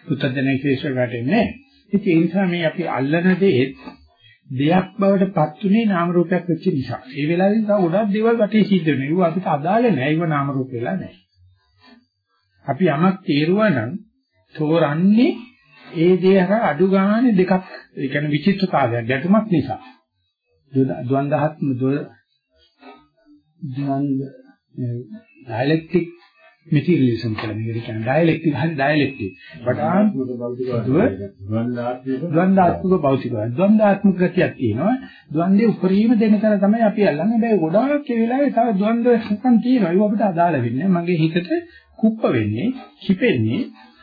පුත්තජනක ශේෂ්ත්‍රයට වැටෙන්නේ. ඉතින් ඒ නිසා මේ අපි අල්ලන දේ දෙයක් බවට පත්ුනේ නාම රූපයක් වෙච්ච නිසා. ඒ වෙලාවෙන් තව ගොඩක් දේවල් වටේ සිද්ධ වෙනවා. ඒව අපිට අදාළ නැහැ. ඒව නාම රූප වෙලා නැහැ. අපි යමක් තේරුවා නම් තෝරන්නේ ඒ දේ අර අඩු ගානේ දෙකක් ඒ කියන්නේ විචිත්‍රතාවයක් ගැටුමක් නිසා. ද්වන්දහත්ම ද්වන්ද ඩයලෙක්ටික් මෙටීරියලිසම් කියලා මේකට කියන්නේ. ඩයලෙක්ටික් හරි ඩයලෙක්ටික් වඩා ද්වන්දාත්මක. භෞතිකය ද්වන්දාත්මක ගතියක් තියෙනවා. ද්වන්දේ උපරිම දෙන තැන තමයි අපි අල්ලන්නේ. හැබැයි ගොඩාක් ඒ වෙලාවේ තව ද්වන්ද සම්පන් තියෙනවා. ඒක අපිට අදාළ වෙන්නේ මගේ හිතට කුප්ප වෙන්නේ කිපෙන්නේ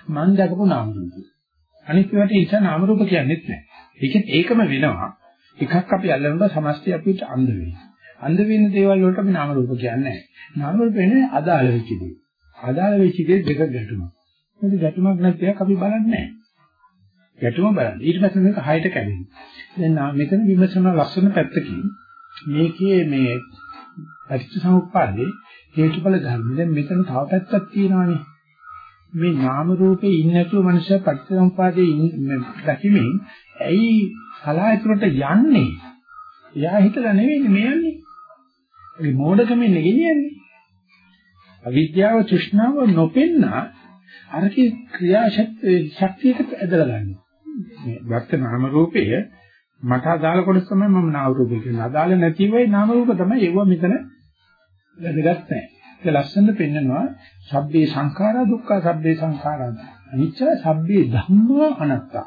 මන් දැකපු නාම රූප අනිත් ඒවාට ඉච්ඡා නාම රූප කියන්නේත් නැහැ. ඒකෙත් ඒකම වෙනවා. එකක් අපි අල්ලනකොට සමස්තය අපිට අන්ධ වෙනවා අන්ධ වෙන දේවල් වලට අපි නාම රූප කියන්නේ නැහැ. නාම රූප වෙන්නේ අදාළ වෙච්ච දේ. අදාළ වෙච්ච දේ දෙක ගැටුණා. මේක ගැටුමක් නැතිවක් අපි බලන්නේ නැහැ. ගැටුම බලන්න. ඊට පස්සේ මේක හයට කැඩෙනවා. දැන් මෙතන විමසන ලස්සන පැත්තකින් මේකේ මේ පටිච්චසමුප්පාදේ හේතුඵල ධර්ම. දැන් මෙතන තව පැත්තක් තියෙනවානේ. මේ නාම රූපේ ඉන්නේ නැතුව මනුෂ්‍ය පටිච්චසමුප්පාදේ දැකීමෙන් ඇයි කලාතුරට යන්නේ? එයා හිතලා නෙවෙයි මේ යන්නේ. ඒ මෝඩකමෙන් ගෙනියන්නේ. අවිද්‍යාව තෘෂ්ණාව නොපෙන්නා අරකේ ක්‍රියාශක්තියකට ඇදලා ගන්නවා. මේ වර්ත නාම රූපය මට අදාළ කොටස තමයි මම නාම රූපය කියන්නේ. අදාළ නැති වෙයි නාම රූප තමයි ඒව මෙතන වැදගත් නැහැ. ඒක ලස්සනට පෙන්නනවා සබ්බේ සංඛාරා දුක්ඛ සබ්බේ සංඛාරා අනිච්ච සබ්බේ ධම්මා අනාත්තා.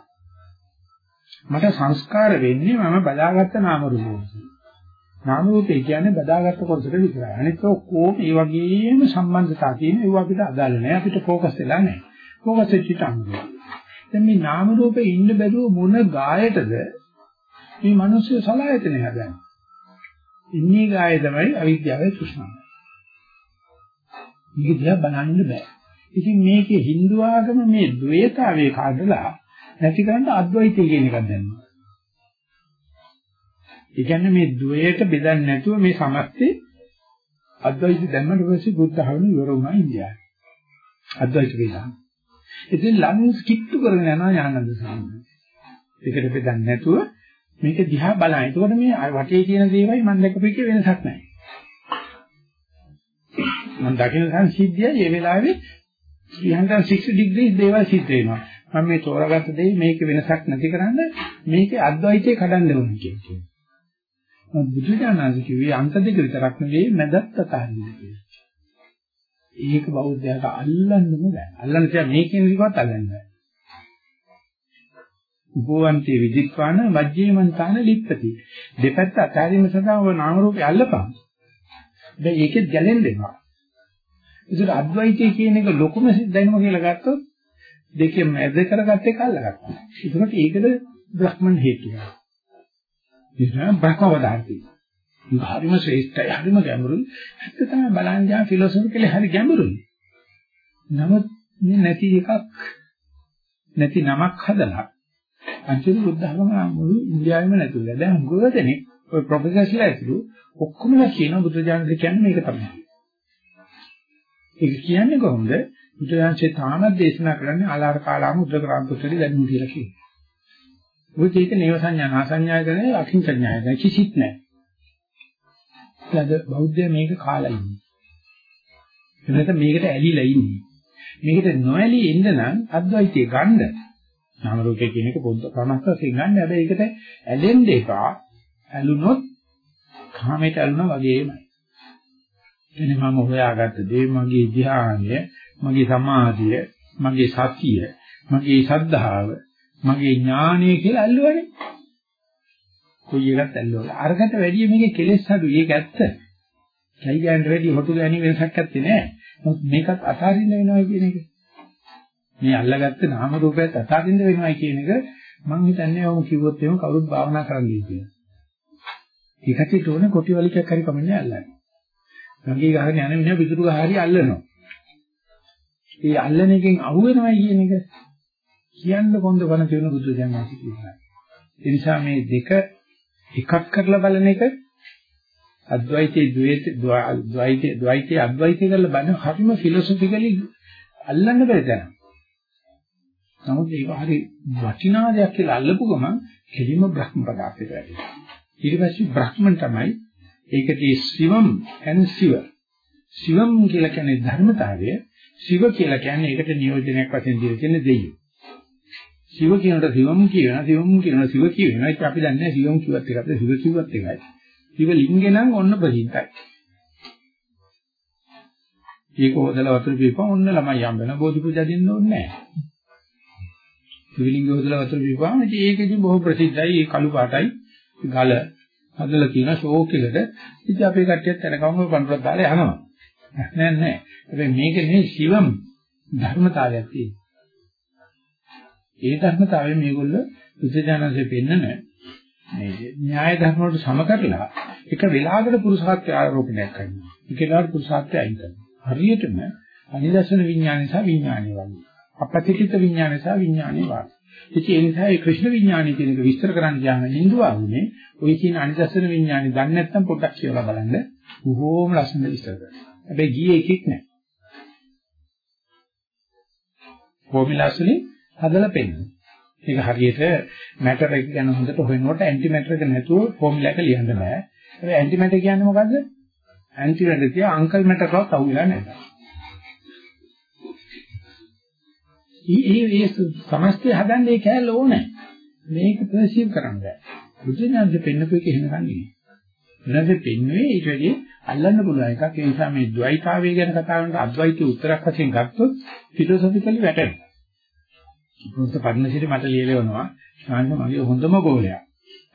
මට සංස්කාර වෙන්නේ මම බදාගත්ත නාම රූපෝයි. නාම රූපේ කියන්නේ බදාගත්ත කොටසට විතරයි. අනිත් ඔක්කොම ඒ වගේම සම්බන්ධතා තියෙන ඒවා අපිට අදාළ නැහැ. අපිට ફોකස් වෙලා නැහැ. ફોකස් වෙච්චිට අංගය. දැන් මේ නාම රූපේ ඉන්න බැරුව මොන ගායටද මේ මිනිස්සු සලායතනේ හදන්නේ. ඉන්නේ ගාය තමයි අවිද්‍යාවේ තෘෂ්ණාව. මේක දිහා බලන්න බෑ. ඉතින් මේකේ Hindu ආගම මේ ද්වේතාවේ කාඩලා නැති කරන්න අද්වෛතය කියන එකක් දැම්මා. ඒ කියන්නේ මේ ද්වේයට බෙදන්නේ නැතුව මේ සමස්තේ අද්වෛත දැම්මට පස්සේ බුද්ධ ධර්ම ඉවර වුණා ඉන්දියාවේ. අද්වෛත වේදා. ඉතින් ලංස් කිට්ටු කරගෙන යනවා ඥානන්ද සාමණේර. ඒකට බෙදන්නේ නැතුව මේක දිහා බලන්න. එතකොට මේ වටේ තියෙන දේවල් මම දැකපු එකේ වෙනසක් නැහැ. මම දකින සංසිද්ධිය මේ වෙලාවේ 360 degrees දේවල් සිද්ධ වෙනවා. මම මේ තෝරාගත්ත දේ මේක වෙනසක් නැති කරන්න මේකේ අද්වෛතය කඩන්න ඕනේ කියන්නේ. මම බුදුදානන්ද කිව්වේ අන්ත දෙක විතරක් නෙවෙයි මැදත් අතහරින්න කියලා. ඒක බෞද්ධයාට අල්ලන්නම බෑ. අල්ලන්න තියා මේකෙන් විවත් අල්ලන්න බෑ. උපවන්තේ විදිත්වාන වජ්ජේමන්තාන ලිප්පති. දෙපැත්ත අතහැරීම සඳහා ඔබ නාම රූපය අල්ලපන්. දැන් ඒකෙත් ගැලෙන්න එපා. ඒසර අද්වෛතය කියන එක ලොකුම දැනුම කියලා ගත්තොත් දෙකෙන් මැද කරගත්ත එක අල්ලගත්තා. ඒකට ඒකද බ්‍රහ්මන් හේතුව. ඉතින් බ්‍රහ්මවදාර්ථය. හරිම ශ්‍රේෂ්ඨයි හරිම ගැඹුරුයි. ඇත්ත තමයි බලන්න යා ෆිලොසොෆිකලි හරි ගැඹුරුයි. නමුත් මේ නැති එකක් නැති නමක් හදලා අන්තිම බුද්ධ ධර්ම මුළු ඉන්දියාවෙම නැතුව. දැන් හුඟ දෙනෙක් ඔය ප්‍රොෆෙසර්ස්ලා ඇතුළු ඔක්කොමලා කියන බුද්ධ ඥානද කියන්නේ මේක තමයි. ඒක කියන්නේ කොහොමද? බුදුරජාණන්සේ තාමත් දේශනා කරන්නේ ආලාර කාලාම උද්දකරාම පුත්‍රලි දැනුම් කියලා කියනවා. ඔය කීක නේව සංඥා නාසඤ්ඤාය කරන්නේ අකින්චඤ්ඤාය දැන් කිසිත් නැහැ. ඊළඟ බෞද්ධය මේක කාලා ඉන්නේ. එතනට මේකට ඇලිලා ඉන්නේ. මේකට නොඇලී ඉන්න නම් අද්වෛතය ගන්න. නාම රූපේ කියන එක පොඩ්ඩ ප්‍රමස්තයෙන් ගන්න. හැබැයි ඒකට ඇලෙන්න එපා. ඇලුනොත් කාමයට ඇලුනා වගේමයි. එනේ මම හොයාගත්ත දේ මගේ ධ්‍යානය, මගේ සමාධිය, මගේ සතිය, මගේ ශ්‍රද්ධාව, මගේ ඥානය කියලා ඇල්ලුවනේ. කොයි එකත් ඇල්ලුවා. අරකට වැඩිය මේකේ කෙලෙස් අඩු. ඒක ඇත්ත. කයි ගෑනට වැඩිය හොටු ගෑණි වෙනසක් නැත්තේ නෑ. මොකද මේකත් අතාරින්න වෙනවා කියන එක. මේ අල්ලගත්ත නාම රූපයත් අතාරින්න වෙනවා කියන එක මම හිතන්නේ ඔහොම කිව්වොත් එහෙම කවුරුත් භාවනා කරන්නයි කියලා. ඒකට ඕනේ කොටි වලිකයක් හරි කමන්නේ අල්ලන්නේ. ගංගේ ගහගෙන යන මිනිහා පිටුරු ගහ හරි අල්ලනවා. ඒ අල්ලන එකෙන් අහු වෙනවයි කියන එක කියන්න කොන්ද වන කියන බුදු දඥාසි කියනවා. ඒ නිසා මේ දෙක එකක් කරලා බලන එක අද්වෛතේ ද්වෛතේ ද්වෛතේ අද්වෛතේ කරලා බලන හරිම ෆිලොසොෆිකලි අල්ලන්න බැරි තැන. නමුත් ඒක හරි වටිනා දෙයක් කියලා අල්ලපු ගමන් කෙලිම බ්‍රහ්ම පදාර්ථයට වැටෙනවා. ඊට පස්සේ බ්‍රහ්මන් තමයි ඒකදී සිවම් and සිව. සිවම් කියලා කියන්නේ ධර්මතාවය. සිව කියලා කියන්නේ ඒකට නියෝජනයක් වශයෙන් දීලා තියෙන දෙයියෝ. සිව කියනට සිවම් කියනවා සිවම් කියනවා සිව කියනවා. ඒක අපි දන්නේ සිවම් කිව්වත් එකක්ද සිව කිව්වත් එකයි. සිව ලිංගේ නම් ඔන්න ප්‍රසිද්ධයි. ඒක හොදලා වතුර පිපුවා ඔන්න ළමයි හම්බ වෙන බෝධි පූජා දෙන්න ඕනේ නැහැ. සිවලිංග හොදලා වතුර පිපුවාම ඒකෙදි බොහෝ ප්‍රසිද්ධයි ඒ කළු පාටයි ගල හදලා තියෙන ෂෝක් එකට ඉතින් අපේ කට්ටියත් එනකම් ඔය පන්සලක් දාලා යනවා නෑ නෑ හැබැයි මේක නෙවෙයි සිවම් ධර්මතාවයක් තියෙනවා ඒ ධර්මතාවය මේගොල්ලෝ බුද්ධජනන්සේ පෙන්නන මේ න්‍යාය ධර්ම වලට සම කරලා එක වෙලාවකට පුරුෂාර්ථය ආරෝපණයක් කරනවා ඒක වෙලාවට පුරුෂාර්ථය අයින් කරනවා හරියටම අනිදර්ශන විඥානය සහ විඥානය වගේ අපපතිත විඥානය සහ විඥානේ වාද. ඉතින් ඒ නිසා මේ කෘෂ්ණ විඥානය කියන එක විස්තර කරන්න ගියාම හින්දු ආගමේ ওই කියන අනිදර්ශන විඥානය දන්නේ නැත්නම් පොඩ්ඩක් කියලා බලන්න. බොහෝම ලස්සන විස්තර කරනවා. හැබැයි ගියේ එකෙක් නෑ. ෆෝමියුලාස් වලින් හදලා පෙන්නනවා. ඒක හරියට මැටර් එක ගැන හොඳට හොයනකොට ඇන්ටි මැටර් එක නැතුව ෆෝමියුලා එක ලියන්න බෑ. ඒ ඇන්ටි මැටර් කියන්නේ මොකද්ද? ඇන්ටි මැටර් කිය අංකල් මැටර්වත් අහුවෙලා නැහැ. ඊ ඒ සමස්තය හදන්නේ ඒ කැලේ ඕනේ. මේක පර්සීව් කරන්න බෑ. බුදුඥානද පෙන්නපු එක එහෙම ගන්නේ. වෙනද පෙන්වන්නේ ඊට වැඩි අල්ලන්න පුළුවන් එකක්. ඒ නිසා මේ ද්වෛතාවය ගැන කතා කරනකොට අද්වෛතයේ උත්තරක් වශයෙන් ගත්තොත් ෆිලොසොෆිකලි වැටෙනවා. පුරුත පර්ණසිරි මට ලියලවනවා. ශාන්ත මගේ හොඳම ගෝලයා.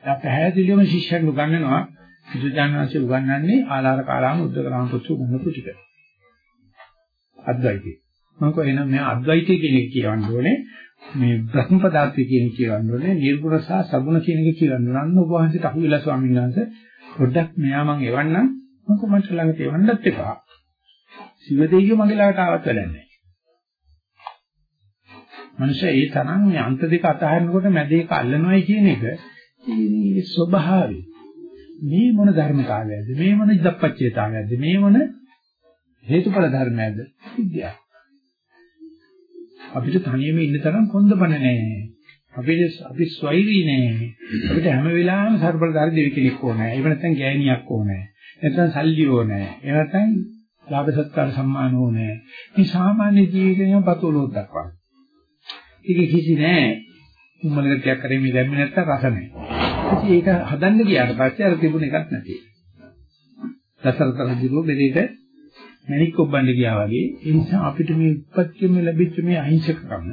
එයා පැහැදිලිවම ශිෂ්‍යයන් උගන්වනවා. බුදුජානනාංශය උගන්වන්නේ ආලාර කාලාම උද්දකරාම පුත්තු ගුණ ටික. අද්වෛතය. මම කියනවා මේ අද්වෛතය කියන එක කියවන්න ඕනේ. මේ බ්‍රහ්ම පදාර්ථය කියන එක කියවන්න ඕනේ. නිර්ගුණ සහ සගුණ කියන එක කියවන්න ඕනේ. අන්න ඔබ වහන්සේට අහුවෙලා ස්වාමීන් වහන්සේ පොඩ්ඩක් මෙයා මං එවන්නම්. මම කොහොමද ළඟට එවන්නත් එපා. සිව දෙයියෝ මගේ ළඟට ආවත් වැඩක් නැහැ. මනුෂ්‍ය ඒ තරම් මේ අන්ත දෙක අතහරිනකොට මැද එක අල්ලනවයි කියන එක මේ ස්වභාවය. මේ මොන ධර්මතාවයක්ද? මේ මොන ඉදප්පච්චේතාවයක්ද? මේ මොන හේතුඵල ධර්මයක්ද? විද්‍යාව. අපිට තනියම ඉන්න තරම් කොන්දපණ නැහැ. අපිට අපි ස්වෛරී නෑ. අපිට හැම වෙලාවෙම සර්බලදාරි දෙවි කෙනෙක් ඕනේ. එහෙම නැත්නම් ගෑණියක් ඕනේ. නැත්නම් සල්ලි ඕනේ. එහෙම නැත්නම් ලාභ සත්කාර සම්මාන ඕනේ. මේ සාමාන්‍ය ජීවිතේම පතුලොත් දක්වනවා. ඒක කිසි නෑ. උම්මලකට ටිකක් කරේ මේ දැම්මේ නැත්තම් රස නෑ. ඉතින් ඒක හදන්න ගියාට පස්සේ අර තිබුණ එකක් නැති. දසරත රජුගේ බෙදේට මණික් ඔබ්බන්න ගියා වගේ ඒ නිසා අපිට මේ උත්පත්තියෙම ලැබිච්ච මේ අහිංසකකම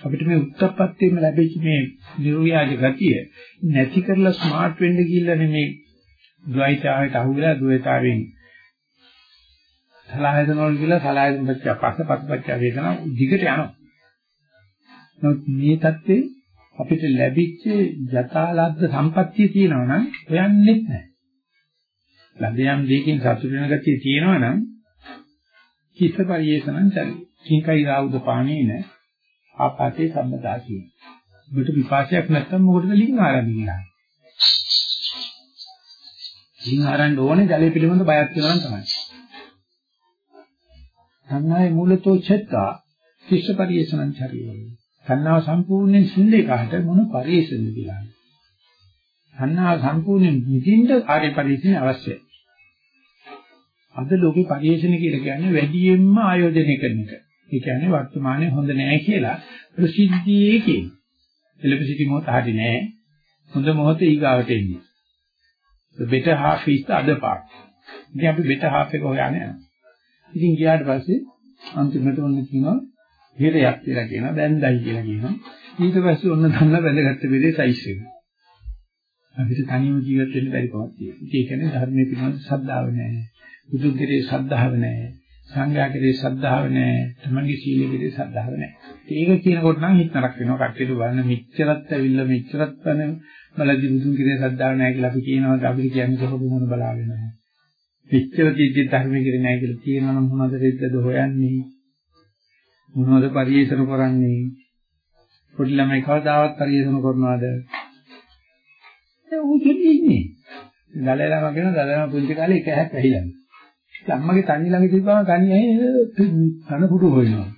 අපිට මේ උත්පත්තියෙම ලැබිච්ච මේ නිර්ව්‍යාජ ගතිය නැති කරලා ස්මාර්ට් වෙන්න ගිහිල්ලා නෙමේ ද්වෛතාවයට අහුවෙලා ද්වෛතාවෙන් සලායතන වල කියලා සලායතන පච්ච පස්ස පස්පච්ච වේදනා දිගට යනවා. නමුත් මේ தත්ත්වේ අපිට ලැබිච්ච යථාලද්ද සම්පත්තිය තියෙනවා නම් හොයන්නෙත් නැහැ. ලැබියම් දෙකකින් සතුට වෙන ගතිය තියෙනවා නම් කිස්ස පරිේශනං චරි. කිංකයි රාවුද පාණේන ආපාතේ සම්මතා කියන. ඔබට විපාකයක් නැත්තම් මොකටද ලිංග ආරම්භ කියලා. ලිංග ආරම්භ ඕනේ ජලය පිළිබඳ බයක් තියෙනවා තමයි. සංඥාවේ මූලතෝ චත්තා කිස්ස පරිේශනං චරිය. සංඥාව සම්පූර්ණයෙන් සිඳේ කාට මොන පරිේශනද කියලා. සංඥාව සම්පූර්ණයෙන් නිදින්ද ආර්ය පරිේශනය අවශ්‍යයි. අද ලෝකේ පරිේශන කියලා කියන්නේ වැඩියෙන්ම ආයෝජනය කරන එක. ඒ කියන්නේ වර්තමානයේ හොඳ නැහැ කියලා ප්‍රසිද්ධියේ කියන. එලෙපසිටි මොහොත හරි නැහැ. හොඳ මොහොත ඊගාවට එන්නේ. the better half is the other part. ඉතින් අපි better half එක හොයන්නේ යනවා. ඉතින් ගියාට පස්සේ අන්තිමට ඔන්න කියනවා හේරයක් කියලා කියනවා දැන්දයි කියලා කියනවා. ඊට පස්සේ ඔන්න දන්න වැඳගත්ත බෙදේ සයිස් එක. අපිට තනියම ජීවත් වෙන්න බැරි කමක් තියෙනවා. ඒ කියන්නේ ධර්මයේ පිළිබඳ ශ්‍රද්ධාව නැහැ. බුදුන් කෙරේ ශ්‍රද්ධාව නැහැ. සංඝයා කෙරේ ශ්‍රද්ධාව නැහැ. තමන්ගේ සීලය කෙරේ ශ්‍රද්ධාව නැහැ. ඒක කියනකොට නම් හිත නරක වෙනවා. කට්ටියට බලන්න මෙච්චරත් ඇවිල්ලා මෙච්චරත් වන බලදි බුදුන් කෙරේ ශ්‍රද්ධාව නැහැ කියලා අපි කියනවා. අපිට කියන්නේ කොහොමද මොන බලාගෙන නැහැ. මෙච්චර තීජ්‍ය ධර්මයේ කෙරේ නැහැ කියලා කියනවා නම් මොනවද දෙද්දද හොයන්නේ? මොනවද පරිේෂණ කරන්නේ? පොඩි ළමයි කවදාවත් පරිේෂණ කරනවද? ඒ උන් ඉන්නේ. දලලම කියන දලලම පුංචි කාලේ එක හැක් ඇහිලා. අම්මගේ තනි ළඟ තිබ්බම තනි ඇහි තන පුඩු හොයනවා.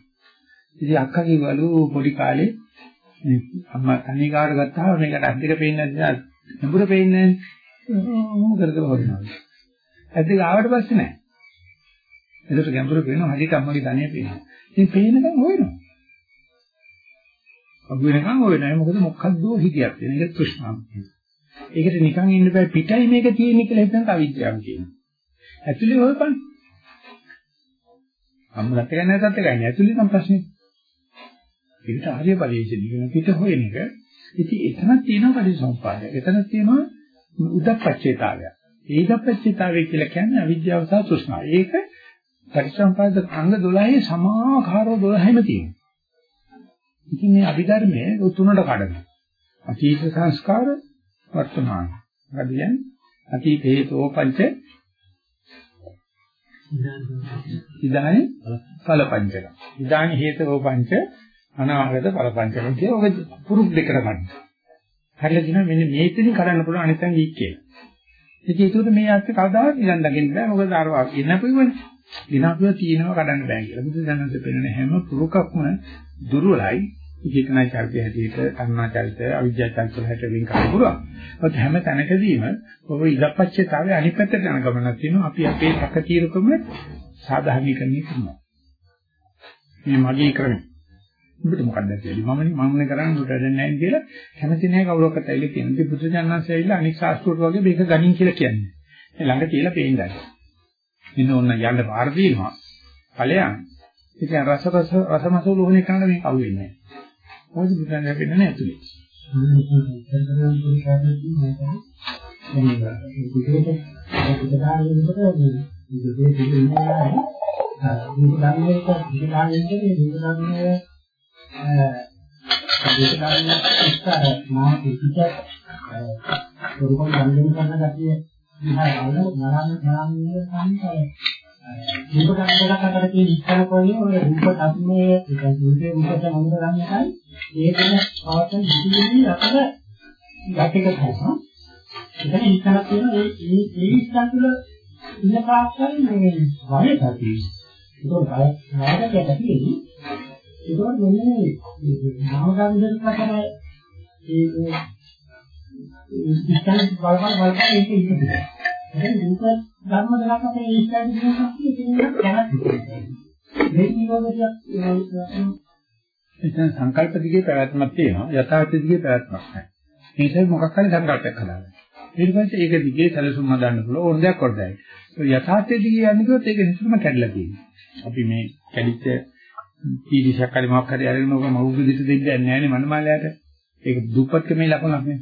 ඉතින් අක්කා කිව්වලු පොඩි කාලේ අම්මා තනි කාට ගත්තාම මේකට අත් දෙක පේන්නේ නැද්ද? නඹුර පේන්නේ. මොකද හොයනවා. ඇද්ද ආවට පස්සේ නැහැ. ඒකට ගැඹුරු පේනවා හදිට අම්මගේ තනිය පේනවා. ඉතින් පේනකම් හොයනවා. අබු වෙනකම් හොයනවා. මොකද මොකක්ද හිතියක් තියෙන එක තෘෂ්ණාව. ඒකට නිකන් ඉන්න බෑ පිටයි මේක තියෙන්නේ කියලා හිතන අවිද්‍යාව කියනවා. ඇතුලේ හොයපන්. අම්මලත් එකයි නැත්ත් එකයි නේ ඇතුලේ නම් ප්‍රශ්නේ. ඒකට ආර්ය පරිශ්‍රණය කියන පිට හොයන එක. ඉතින් එතනක් තියෙනවා පරිසම්පාදය. එතනක් තියෙනවා උදප්පච්චේතාවය. ඒ උදප්පච්චේතාවය කියලා කියන්නේ අවිද්‍යාව සහ තෘෂ්ණාව. ඒක පරිසම්පාද අංග 12 සමාකාරව 12ම තියෙනවා. ඉතින් මේ අභිධර්මයේ තුනට කඩනවා. අතීත සංස්කාර වර්තමාන. හරියන්නේ අතීත හේතෝ පංච ඉදානි ඵලපංචක. ඉදානි හේතෝ පංච අනාගත ඵලපංචක කියන ඔක පුරුක් දෙකට ගන්න. හරියට කියනවා මෙන්න මේකෙන් කරන්න පුළුවන් අනිත් අංග ඉක්කේ. ඉතින් ඒකට මේ අර්ථ කවදාවත් නිකන් දකින්න බෑ මොකද අර ඉන්නපෙවනේ. දිනපුව තියෙනවා කඩන්න බෑ කියලා. බුදු දනන්ත පෙන්නන හැම පුරුකක්ම දුර්වලයි. විචේතනා චර්ය හැටියට කර්මා චර්ය අවිජ්ජා චර්ය හැටියට වෙන් කරන්න පුළුවන්. ඒත් හැම තැනකදීම ඔබ ඉලක්කච්ඡතාවයේ අනිත් පැත්තට යන ගමනක් තියෙනවා. අපි අපේ සැකතිරකම සාධාරණීකරණය කරනවා. මේ මගේ ක්‍රමය. ඔබට මොකක්ද කියලා මම මමනේ කරන්නේ උඩ දෙන්නේ නැහැ කියලා කැමති නැහැ කවුරක්වත් ඇවිල්ලා කියන. ඉතින් බුදු දන්වන්සේ ඇවිල්ලා අනික් ශාස්ත්‍රවල වගේ මේක ගණින් කියලා කියන්නේ. මේ ළඟ තියලා පේන්නයි. ඉන්න ඕන යන්න පාර දිනවා. ඵලයන්. ඉතින් රස රස රසමසූල උනේ කරන්න මේක අවු වෙන්නේ නැහැ. මොකද බුදුන් ලැබෙන්නේ නැහැ ඇතුලේ. පොරුකම් ගන්න කරන ගැතිය දිහා බලන නරන්න නරන්නේ සංකල්පය රූප ධර්මයක් අතර තියෙන ඉස්සර කොහේ ඔය රූප ධර්මයේ ඒක රූපේ රූපත මොනද ගන්න එකයි ඒක පවතන විදිහේ අතර ගැටයක තමයි. එතන ඉස්සර තියෙන ඒ ඒ ඒ ඉස්සර තුළ ඉන්න පාස්කල් මේ වහේ තමයි. ඒක රාගයක් ඇතිවෙයි. ඒක මොන්නේ නාමගන්ධක කරන ඒ ඉස්සර බලපන් බලපන් ඒක ඉන්නේ. දැන් රූප ධර්ම දෙකක් අපේ ඉස්සරහ තියෙනවා කියන්නේ දැනත් මේ නිරෝධයක් එතන සංකල්ප දිගේ පැවැත්මක් තියෙනවා යථාර්ථ දිගේ පැවැත්මක් නැහැ. මේ නිසා මොකක් හරි සංකල්පයක් හදාගන්න. ඊට පස්සේ ඒක දිගේ සැලසුම් හදන්න පුළුවන් ඕන දෙයක් කරදයි. යථාර්ථ දිගේ යන්නේ කිව්වොත් ඒක නිතරම කැඩලා තියෙනවා. අපි මේ කැඩිච්ච පීඩිසක් හරි මොකක් හරි අරගෙන ඔක මවුරු දිට දෙන්නේ නැහැ නේ මනමාලයට. ඒක දුප්පත්කමේ ලකුණක් නේ.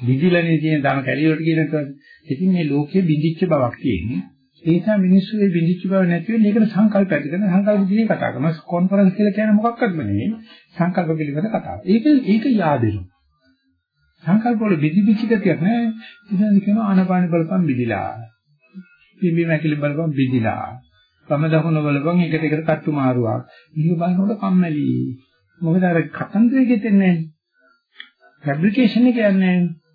දිදිලනේ තියෙන ධන කැලියට කියනකොට ඉතින් මේ ලෝකයේ බිඳිච්ච බවක් තියෙන්නේ. ඒ නිසා මිනිස්සු මේ බිඳිච්ච බව නැති වෙන්නේ ඒකට සංකල්ප ඇති කරන සංකල්ප දිගේ කතා කරනවා. කොන්ෆරන්ස් කියලා කියන්නේ මොකක්වත්ම නෙවෙයි. සංකල්ප පිළිබඳ කතාව. ඒක ඒක yaadෙනවා. සංකල්ප වල බිඳිච්ච ගතියක් නෑ. ඉතින් කියනවා ආනපාන බලපන් බිඳිලා. පිම්බි මැකිලි බලපන් බිඳිලා. වම දකුණ බලපන් එකට එකට කට්ටු මාරුවක්. මේක බලනකොට කම්මැලි. මොකද අර කතන්දරේ ගෙතෙන්නේ නෑ. ෆැබ්‍රිකේෂන් එක යන්නේ නෑ.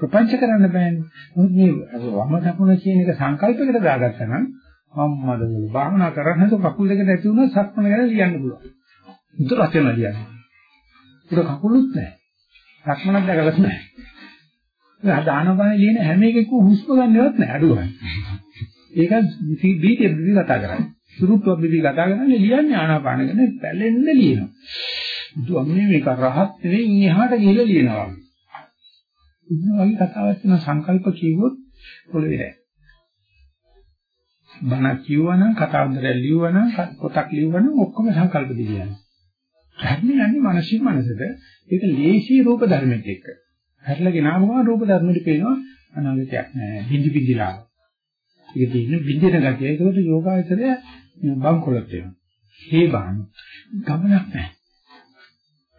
ප්‍රපංච කරන්න බෑනේ. මොකද මේ වම දකුණ කියන එක සංකල්පයකට දාගත්තා නම් මම්මද වල භාවනා කරන්නේ તો කකුල් දෙකට ඇති වුණා සක්මන ගැන ලියන්න පුළුවන්. උතර රචන ලියන්න. ඒක කකුලුත් නැහැ. සක්මනක් දැකලත් නැහැ. ඒ දානපණ ලියන හැම එකකම හුස්ම ගන්නවත් නැහැ අඩුවයි. ඒක බීටේ බිවි කතා කරන්නේ. සුරුත්ව බිවි කතා කරන්නේ ලියන්නේ ආනාපාන ගැන පැලෙන්න ලියනවා. දුන්නේ මේක රහත් නෙවෙයි එහාට ගිහලා ලියනවා. ඉතින් වගේ කතාවක් තියෙන සංකල්ප කිව්වොත් පොළවේ නැහැ. බණක් කිව්වනම් කතාන්දරයක් ලියුවනම් පොතක් ලියුවනම් ඔක්කොම සංකල්ප දිගියනවා. ධර්මය යන්නේ මානසික මනසට ඒක ලේසි රූප ධර්මෙත් එක්ක. හැරලා ගෙනාවම රූප ධර්මෙට පේනවා අනාගතයක් නැහැ. බිඳි බිඳිලා. ඒක තියෙන බිඳින ගතිය. ඒකට යෝගාචරය බංකොලොත් වෙනවා. හේ බාන. ගමනක් නැහැ.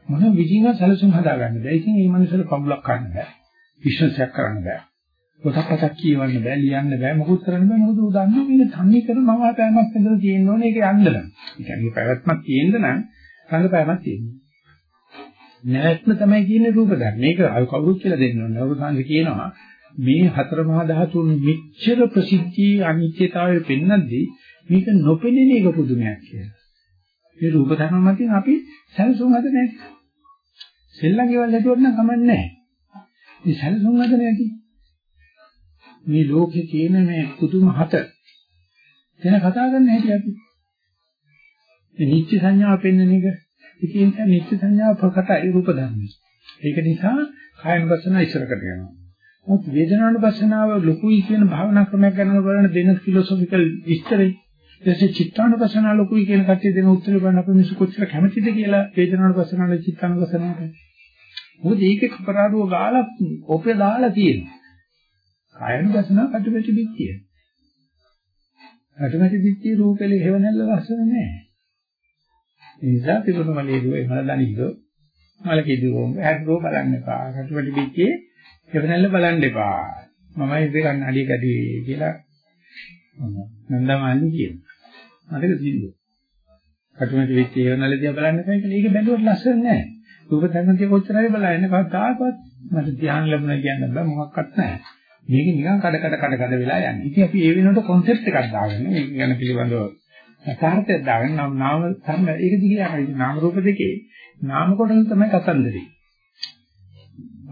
මොන විදිහකින් සැලසුම් හදාගන්න බැහැ. ඉතින් මේ මනසට කවුලක් ගන්න බෑ. විශ්වාසයක් කරන්න බෑ. පොතක් පතක් කියවන්න බෑ, ලියන්න බෑ, මොකුත් කරන්න බෑ. මොකද උදන්නේ මේක තන්නේ කර මම ආපෑමක් හදලා තියෙන්න ඕනේ ඒක යන්න නම්. ඒ කියන්නේ පැවැත්මක් තියෙන්න නම් සංගපෑමක් තියෙන්න. නැත්නම් තමයි කියන්නේ රූප ධර්ම. මේක අය කවුරුත් කියලා දෙන්න ඕනේ. අවුරුසාංශ කියනවා මේ හතර මහා ධාතුන් මෙච්චර ප්‍රසිද්ධි අනිත්‍යතාවය පෙන්වද්දී මේක නොපෙනෙන එක පුදුමයක් කියලා. මේ රූප ධර්ම මතින් අපි සැලසුම් හද නැහැ. සෙල්ලම් ගෙවල් හැදුවට නම් කමන්නේ නැහැ. මේ සැලසුම් හද නැති. මේ ලෝකේ තියෙන මේ පුදුම හත ගැන කතා කරන්න හැටි අපි. මේ නිත්‍ය සංඥාව පෙන්වන එක ඉතින් නිත්‍ය සංඥාව ප්‍රකටයි රූප ධර්ම. ඒක නිසා කායනුපස්සන ඉස්සරකට යනවා. මොකද වේදනානුපස්සනාව ලොකුයි කියන භාවනා ක්‍රමයක් ගන්න බලන දෙන ෆිලොසොෆිකල් විස්තරේ ඊටසේ චිත්තානුපස්සනාව ලොකුයි කියන කට්ටිය දෙන උත්තර බලන්න අපි මිනිස්සු කොච්චර කැමතිද කියලා වේදනානුපස්සනාවේ චිත්තානුපස්සනාවට. මොකද ඒකේ කපරාදුව ගාලා ඔපේ දාලා තියෙනවා. කායනුපස්සනාව කටුපැටි පිටිය. කටුපැටි පිටිය රූපෙලි හේවණල්ල ලස්සන නෑ. ඒ නිසා තිබුණු මලේ දුවේ මල දනිද්දෝ මල කිදුවෝ ඇද්දෝ බලන්න එපා. කටුපැටි පිටියේ හේවණල්ල බලන්න එපා. මමයි ඉතින් කන්නඩිය කැදී කියලා නන්දමාලි කියන. අරක සිල්ලු. කටුමැටි වෙච්ච ඒවනලදී බලන්න කයි කියලා ඒක බැලුවට ලස්සන නෑ. රූප ධර්මතිය කොච්චරයි බලන්නේ කවදාකවත් මට ධ්‍යාන ලැබුණා කියන්න බෑ මොකක්වත් නෑ. මේක නිකන් කඩ කඩ කඩ කඩ වෙලා යන්නේ. ඉතින් අපි ඒ වෙනකොට concept එකක් දාගන්න මේක ගැන පිළිබඳව යථාර්ථයක් දාගෙන නම් නාම ධර්ම ඒක දිගේ යනවා. නාම රූප දෙකේ නාම කොටස තමයි කතන්දරේ.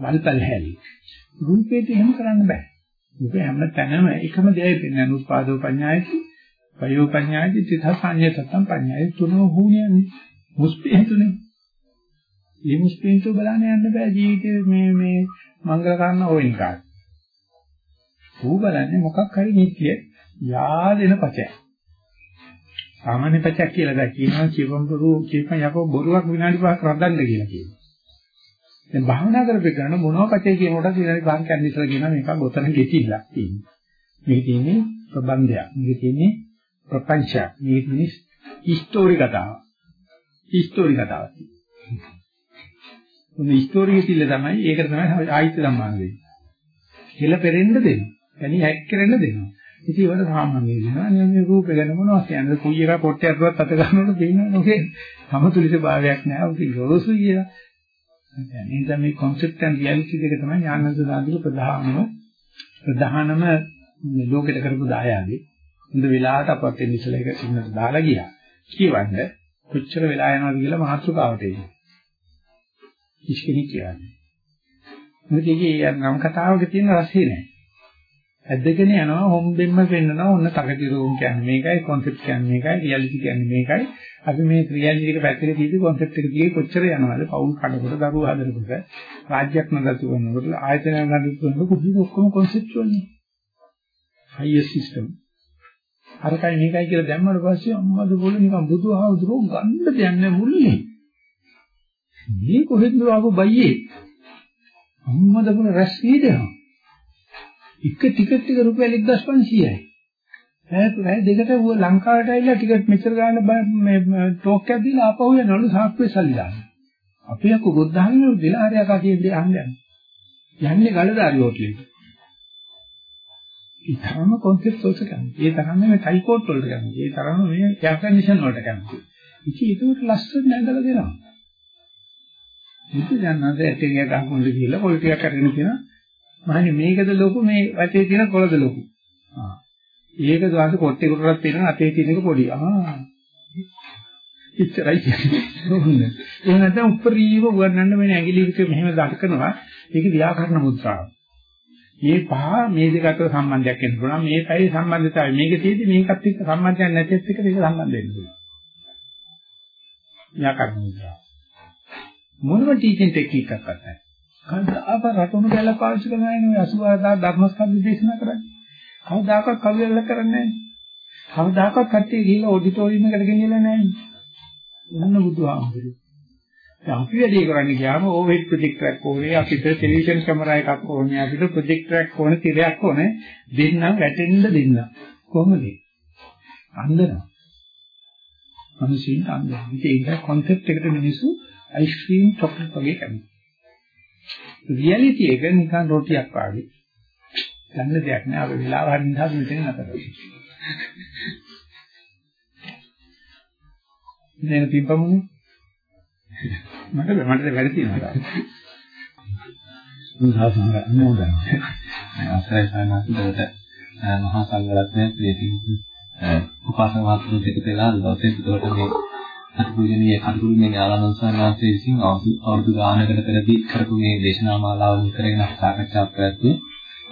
වල්පල් හැලි. රූපේට එහෙම කරන්න බෑ. රූපේ හැම තැනම එකම දෙයයි පෙන්වන උත්පාදෝ පඤ්ඤායති, වයෝ පඤ්ඤායති, තිත සංයය සතම් පඤ්ඤායති තුනෝ හුණියන්නේ. මුස්පේ තුනේ. මේ මුස්පේන්තු බලන්න යන්න බෑ ජීවිතේ මේ මේ මංගල කරන ඕයින් කාට. ඌ බලන්නේ මොකක් හරි නිත්‍ය යාදෙන පචයක්. සාමාන්‍ය පචයක් කියලා දැන් කියනවා කියපම් බොරු කියපම් යකෝ බොරුවක් විනාඩි 5ක් රඳන්න කියලා කියනවා. දැන් භාවනා කරපෙන්න මොනවා පචේ කියනකොට විනාඩි 5ක් යන ඉස්සලා කියනවා මේක ගොතන ගෙතිලා තියෙනවා. මේක තියෙන්නේ ප්‍රබන්ධයක්. මේක තියෙන්නේ ප්‍රපංචයක්. මේක තියෙන්නේ හිස්ටෝරි කතාවක්. හිස්ටෝරි කතාවක්. මේ හිස්ටෝරි කිල්ල තමයි ඒකට තමයි ආයිත් සම්මාන වෙන්නේ. කියලා පෙරෙන්න දෙනවා. එනි හැක් කරන්න දෙනවා. ඉතින් ඒවට සාමාන්‍ය වෙනවා. මේ රූපේ ගැන මොනවද කියන්නේ? කුයි එක පොට්ටයක් දුවත් අත ගන්නකොට දෙන්නවනේ ඔකේ. සමතුලිත භාවයක් නැහැ. ඔක යොරසු කියලා. يعني ඉතින් මේ concept and reality දෙක තමයි ඥානන්ත සාධික ප්‍රධානම ප්‍රධානම මේ ලෝකෙට කරපු දායාදේ. හොඳ වෙලාවට අපත් වෙන ඉස්සලා එක ඉන්නට දාලා ගියා. කියවන්න කොච්චර වෙලා යනවද කියලා මහත්සුකාවට එන්නේ. කිසිකෙනෙක් කියන්නේ. මොකද ඒකේ නම් කතාවක තියෙන රසය නෑ. ඇදගෙන යනවා හොම්බෙන්න පෙන්නනවා ඔන්න තකතිරුම් කියන්නේ මේකයි concept කියන්නේ මේකයි reality කියන්නේ මේකයි. අපි මේ reality එක පැත්තක තියදී concept එක දිගේ කොච්චර යනවද? පවුල් කඩකොට දරුවෝ හදනකොට රාජ්‍යයක් නඩත්තු කරනකොට ආයතන නඩත්තු කරනකොට කුඩු ඔක්කොම conceptual නේ higher system. අරකයි මේකයි කියලා දැම්මම පස්සේ අම්මද බොල නිකන් බුදුහාමුදුරුවෝ ගන්න දෙයක් නෑ මුල්ලේ. මේ කොහෙන්ද ආපු බයියේ අම්මද බොල රැස් වීදෙනවා එක ටිකට් එක රුපියල් 1500යි. ඈත් වැය දෙකට ඌ ලංකාවට ඇවිල්ලා ටිකට් මෙච්චර ගන්න මේ ටෝක් එකක් දීලා ආපහු යනවලු සාක්කුවේ සල්ලි දාන්න. අපි අකු බුද්ධහාමිනු දිලාරයක් අකියෙන්ද අහන්නේ. යන්නේ ගලදාරි හොටලෙට. ඒ තරම කොන්සෙප්ට් වලට ගන්න. ඒ තරම මේ ටයිකෝට් වලට ගන්න. ඒ තරම මේ එයාර් කන්ඩිෂන් වලට ගන්න. ඉතින් ඒකට ලස්සන නැඳලා දෙනවා. ඉතින් දැන් අද ඇටේ ගහමුද කියලා පොල් ටිකක් අරගෙන කියනවා මහන්නේ මේකද ලොකු මේ වටේ තියෙන කොළද ලොකු. ආ. ඒක දාස කොට්ටේ කොටරක් තියෙනවා අතේ තියෙන එක පොඩි. ආ. ඉච්චරයි කියන්නේ. ඒ නැත්නම් උපරිම උගන්නන්න මේ ඇඟිලි විතර මෙහෙම දක්කනවා. ඒක ව්‍යාකරණ මුද්‍රාව. මේ පහ මේ දෙක අතර සම්බන්ධයක් වෙන්න පුළුවන්. මේ පැයේ සම්බන්ධතාවය මේක තියෙදි මේකත් එක්ක සම්බන්ධයක් නැතිත් එක්ක මේක සම්බන්ධ වෙන්න පුළුවන්. ව්‍යාකරණ මුද්‍රාව. මොනම ටීචින් ටෙක්නික් එකක් නැහැ. කවදාක රටුණු ගැල පාවිච්චි කරන්නේ නැහැ නේ 80000 ධර්මස්කන්ධ දේශනා කරන්නේ. කවදාකවත් කවියල්ල කරන්නේ නැහැ. කවදාකවත් කට්ටිය ගිහිල්ලා ඔඩිටෝරියම් එකට ගෙනියලා නැහැ. මොන බුදුහාමුදුරුවෝ. දැන් අපි වැඩි කරන්නේ ගියාම ඕවෙට් ප්‍රොජෙක්ටර් එකක් ඕනේ අපිට ටෙලිවිෂන් කැමරා එකක් ඕනේ අපිට ප්‍රොජෙක්ටර් එකක් ඕනේ තිරයක් ඕනේ දෙන්නම් වැටෙන්න දෙන්න. කොහොමද? අන්දනවා. මිනිස්සුන්ට අන්දනවා. ඉතින් ඒක concept එකට මිනිස්සු අයිස්ක්‍රීම් චොක්ලට් වගේ කනවා. රියැලිටි එක නිකන් රොටියක් වගේ. ගන්න දෙයක් නෑ අපි වෙලාව හරින්න නිසා මෙතන නතර වෙනවා. දැන් පිම්පමුනේ. මට මට වැඩ තියෙනවා. සාසංග නෝදන. අසයි සානන්දට මහා සංඝරත්නය ප්‍රේතියි. උපාසක මාත්‍රු දෙක දෙලා ලෝකෙ උඩට මේ අතුරුනේ කතුරුනේ ඥානানন্দ සාරාංශයේ විසින් අවුරුදු ගානකට පෙරදී කරපු මේ දේශනා මාලාව විතරගෙන සාකච්ඡා කරද්දී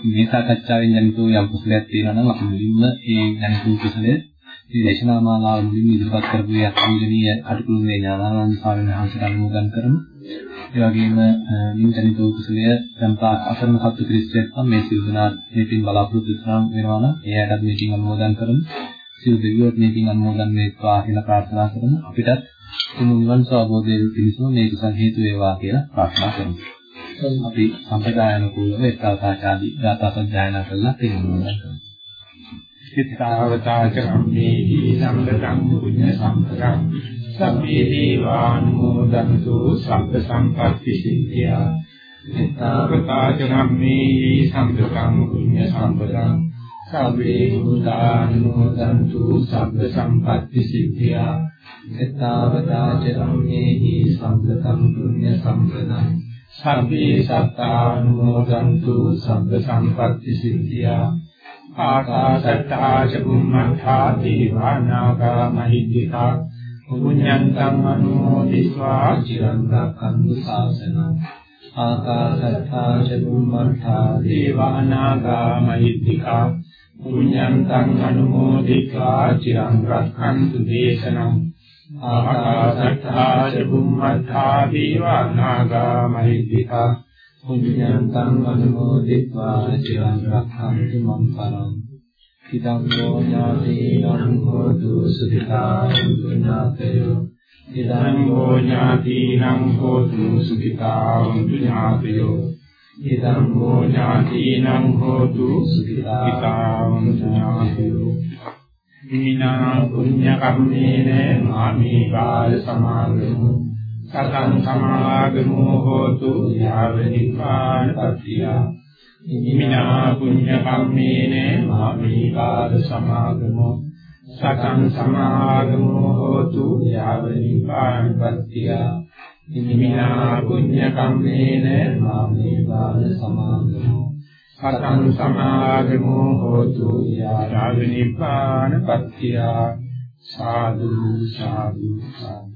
මේ සාකච්ඡාවෙන් දැනිතෝ යම් කුසලයක් තියෙනවා නම් අපි මුලින්ම ඒ දැනිතෝ කුසලය මේ දේශනා මාලාව මුලින්ම ඉදිරිපත් කරපු ඒ අතුරුනේ කතුරුනේ ඥානানন্দ සාරාංශයට අනුමෝදන් කරමු. ඒ වගේම මේ දැනිතෝ කුසලය සම්පා අසරණ සත්තු ක්‍රිස්තියානි මේ සිවුදනා මේ පින් බලාපොරොත්තු වෙනවා නම් ඒ අයටත් මේ පින් අනුමෝදන් කරමු. සියලු දෙවියෝත් මේකින් අනුමෝදන් වේවා කියලා ප්‍රාර්ථනා කරමු. අපිටත් තුමු නිවන් අවබෝධය පිණිසම මේ කුසල් හේතු වේවා කියලා ප්‍රාර්ථනා කරමු. අපි සම්ප්‍රදායන කුලව එක්තාවතාදී ගාථා සජ්ජායනා කළා තේරුම් ගන්න. චිත්තාවතාච කම්මේහි සම්පතං පුඤ්ඤ සම්පතං සම්මේ දේවානුමෝදන්තු සම්ප සම්පත්ති සිද්ධා චිත්තාවතාච කම්මේහි සම්පතං පුඤ්ඤ සම්පතං සබ්බේ භූතානුමෝදන්තු සබ්බ සම්පත්ති සිද්ධියා. එතාවදාච ධම්මේහි සම්පතං පුඤ්ඤ සම්පදං. සබ්බේ සත්තානුමෝදන්තු සබ්බ සම්පත්ති සිද්ධියා. ආකාශත්තා ච බුම්මත්තා දීවානාගා මහිද්దికා. පුඤ්ඤන්තං අනුමෝදිස්වා චිරං රක්ඛන්තු ශාසනං ආකාශත්තා ච බුම්මත්තා දීවානාගා මහිද්దికා. පුඤ්ඤන්තං අනුමෝදිතා චිරං රක්ඛන්තු දේශනං ආකාශත්තා ච බුම්මත්තා දීවානාගා මහිද්దికා පුඤ්ඤන්තං අනුමෝදිතා චිරං රක්ඛන්තු මං පරං ඉදං ෝ ඥාතීනං හෝතු සුඛිතා ඥාතයෝ ඉදං ෝ ඥාතීනං හෝතු සුඛිතා ඥාතයෝ ඉදං ෝ ඥාතීනං හෝතු සුඛිතා ඥාතයෝ විනා පුඤ්ඤ කම්මේන මාමේ කාල සමාගමු සතං සමාගමෝ හෝතු යාව නිපාන පත්‍තියා ඉමිනා පුඤ්ඤ කම්මේන මාමේ කාල සමාගමෝ සතං සමාගමෝ හෝතු යාව නිපාන පත්‍තියා ඉමිනා පුඤ්ඤ කම්මේන මාමේ කාල සමාගමෝ සතං සමාගමෝ හෝතු යාව නිපාන පත්‍තියා. සාදු සාදු සාදු.